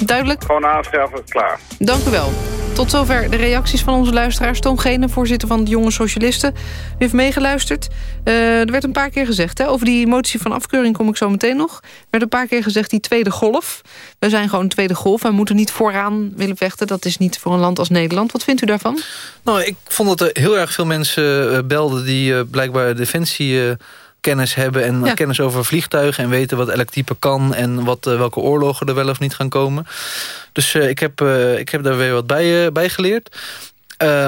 duidelijk. Gewoon aanschaffen, klaar. Dank u wel. Tot zover de reacties van onze luisteraars. Toon Gene, voorzitter van de Jonge Socialisten. U heeft meegeluisterd. Eh, er werd een paar keer gezegd, hè, over die motie van afkeuring kom ik zo meteen nog. Er werd een paar keer gezegd, die tweede golf. We zijn gewoon tweede golf. We moeten niet vooraan willen vechten. Dat is niet voor een land als Nederland. Wat vindt u daarvan? Nou, ik vond dat er heel erg veel mensen eh, belden... die eh, blijkbaar defensie... kennis hebben en Ja. kennis over vliegtuigen... en weten wat elk type kan en wat, eh, welke oorlogen er wel of niet gaan komen. Dus eh, ik, heb, eh, ik heb daar weer wat bij, bij geleerd.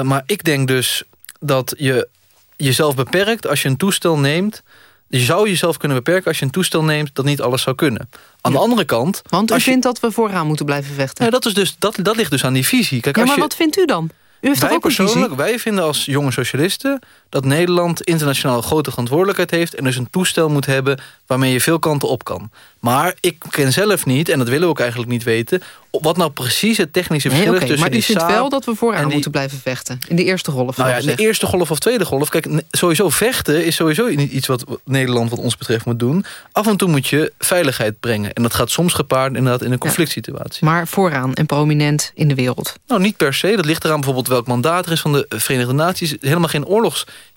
Maar ik denk dus dat je jezelf beperkt als je een toestel neemt... je zou jezelf kunnen beperken als je een toestel neemt... dat niet alles zou kunnen. Aan de andere kant... Want u als je- vindt dat we vooraan moeten blijven vechten. Ja, dat, is dus, dat, dat ligt dus aan die visie. Kijk, ja, als maar je, wat vindt u dan? U heeft toch wij ook een persoonlijk, visie? wij vinden als jonge socialisten... dat Nederland internationaal grote verantwoordelijkheid heeft... en dus een toestel moet hebben waarmee je veel kanten op kan. Maar ik ken zelf niet, en dat willen we ook eigenlijk niet weten... wat nou precies het technische Nee, verschil oké, is tussen maar u die vindt Saab wel dat we vooraan die- moeten blijven vechten. In de eerste golf. nou ja, in de eerste golf of tweede golf. Kijk, sowieso vechten is sowieso niet iets wat Nederland wat ons betreft moet doen. Af en toe moet je veiligheid brengen. En dat gaat soms gepaard inderdaad in een conflict situatie. Maar vooraan en prominent in de wereld. Nou, niet per se. Dat ligt eraan bijvoorbeeld welk mandaat er is van de Verenigde Naties. Helemaal geen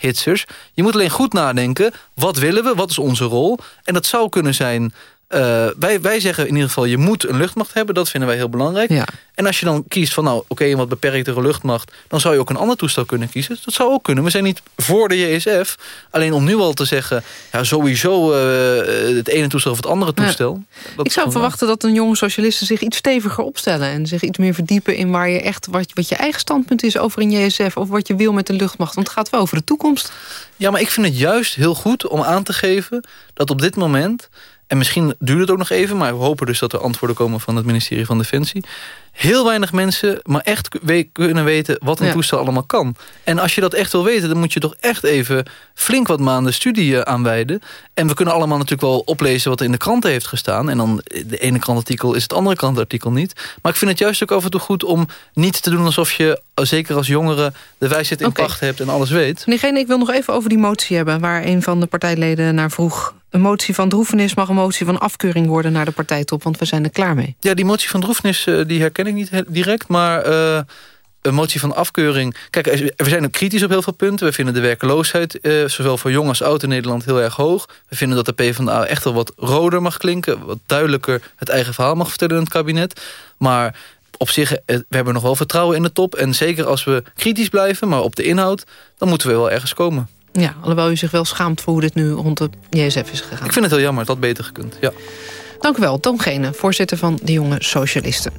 oorlogshitsers. Je moet alleen goed nadenken. Wat willen we? Wat is onze rol? En dat zou kunnen zijn... eh, wij, wij zeggen in ieder geval, je moet een luchtmacht hebben. Dat vinden wij heel belangrijk. Ja. En als je dan kiest van, nou, oké, een wat beperktere luchtmacht... dan zou je ook een ander toestel kunnen kiezen. Dat zou ook kunnen. We zijn niet voor de JSF. Alleen om nu al te zeggen... ja, sowieso eh, het ene toestel of het andere toestel. ik zou gewoon- verwachten dat een jonge socialisten zich iets steviger opstellen... en zich iets meer verdiepen in waar je echt wat, wat je eigen standpunt is over een JSF... of wat je wil met de luchtmacht. Want het gaat wel over de toekomst. Ja, maar ik vind het juist heel goed om aan te geven... dat op dit moment, en misschien duurt het ook nog even... maar we hopen dus dat er antwoorden komen van het ministerie van Defensie... heel weinig mensen maar echt we- kunnen weten wat een Ja. toestel allemaal kan. En als je dat echt wil weten, dan moet je toch echt even... flink wat maanden studie eh, aanwijden. En we kunnen allemaal natuurlijk wel oplezen wat er in de kranten heeft gestaan. En dan de ene krantartikel is het andere krantartikel niet. Maar ik vind het juist ook af en toe goed om niet te doen... alsof je, eh, zeker als jongere, de wijsheid in Oké. pacht hebt en alles weet. Meneer Gene, ik wil nog even over die motie hebben... waar een van de partijleden naar vroeg. Een motie van droefenis mag een motie van afkeuring worden... naar de partijtop, want we zijn er klaar mee. Ja, die motie van droefnis eh, die herken ik niet direct, maar eh, een motie van afkeuring... Kijk, we zijn ook kritisch op heel veel punten. We vinden de werkloosheid, eh, zowel voor jong als oud in Nederland, heel erg hoog. We vinden dat de PvdA echt wel wat roder mag klinken... wat duidelijker het eigen verhaal mag vertellen in het kabinet. Maar op zich, we hebben nog wel vertrouwen in de top. En zeker als we kritisch blijven, maar op de inhoud... dan moeten we wel ergens komen. Ja, alhoewel u zich wel schaamt voor hoe dit nu rond de JSF is gegaan. Ik vind het heel jammer, het had beter gekund, ja. Dank u wel, Toon Gene, voorzitter van de Jonge Socialisten.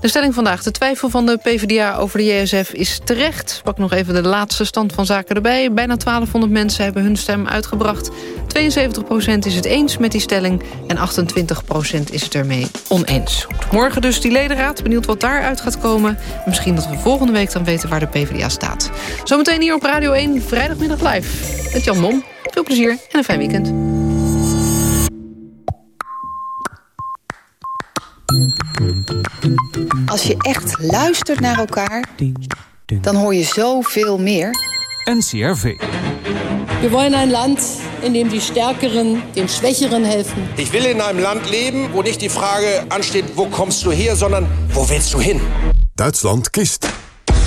De stelling vandaag, de twijfel van de PvdA over de JSF is terecht. Pak nog even de laatste stand van zaken erbij. Bijna 1200 mensen hebben hun stem uitgebracht. 72% is het eens met die stelling en 28% is het ermee oneens. Morgen dus die ledenraad, benieuwd wat daaruit gaat komen. Misschien dat we volgende week dan weten waar de PvdA staat. Zometeen hier op Radio 1, vrijdagmiddag live. Met Jan Mom. Veel plezier en een fijn weekend. Als je echt luistert naar elkaar, dan hoor je zoveel meer. NCRV. Wir wollen ein Land, in dem die Stärkeren den Schwächeren helfen. Ich will in einem Land leben, wo nicht die Frage ansteht, wo kommst du her, sondern wo willst du hin? Duitsland kiest.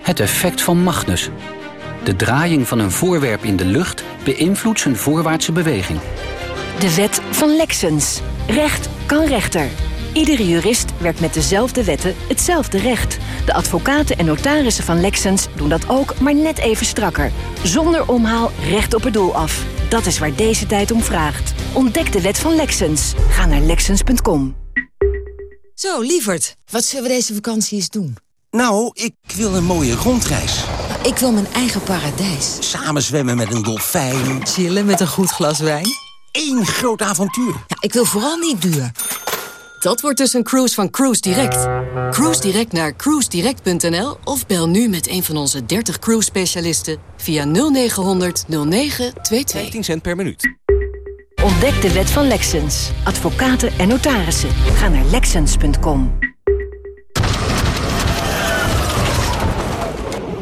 Het effect van Magnus. De draaiing van een voorwerp in de lucht beïnvloedt zijn voorwaartse beweging. De wet van Lexens. Recht kan rechter. Iedere jurist werkt met dezelfde wetten hetzelfde recht. De advocaten en notarissen van Lexens doen dat ook, maar net even strakker. Zonder omhaal recht op het doel af. Dat is waar deze tijd om vraagt. Ontdek de wet van Lexens. Ga naar Lexens.com. Zo, lieverd, wat zullen we deze vakantie eens doen? Nou, ik wil een mooie rondreis. Ik wil mijn eigen paradijs. Samen zwemmen met een dolfijn. Chillen met een goed glas wijn. Eén groot avontuur. Ja, ik wil vooral niet duur. Dat wordt dus een cruise van Cruise Direct. Cruise Direct naar cruisedirect.nl of bel nu met een van onze 30 cruise specialisten via 0900 0922. 15 cent per minuut. Ontdek de wet van Lexens. Advocaten en notarissen. Ga naar Lexens.com.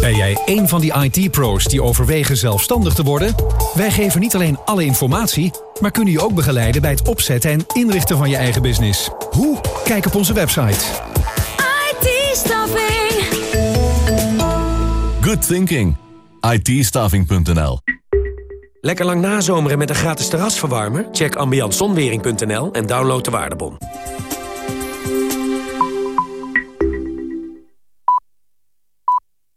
Ben jij een van die IT-pro's die overwegen zelfstandig te worden? Wij geven niet alleen alle informatie, maar kunnen je ook begeleiden bij het opzetten en inrichten van je eigen business. Hoe? Kijk op onze website. IT-staffing. Good thinking. IT-staffing.nl Lekker lang nazomeren met een gratis terrasverwarmer? Check ambiancezonwering.nl en download de waardebon.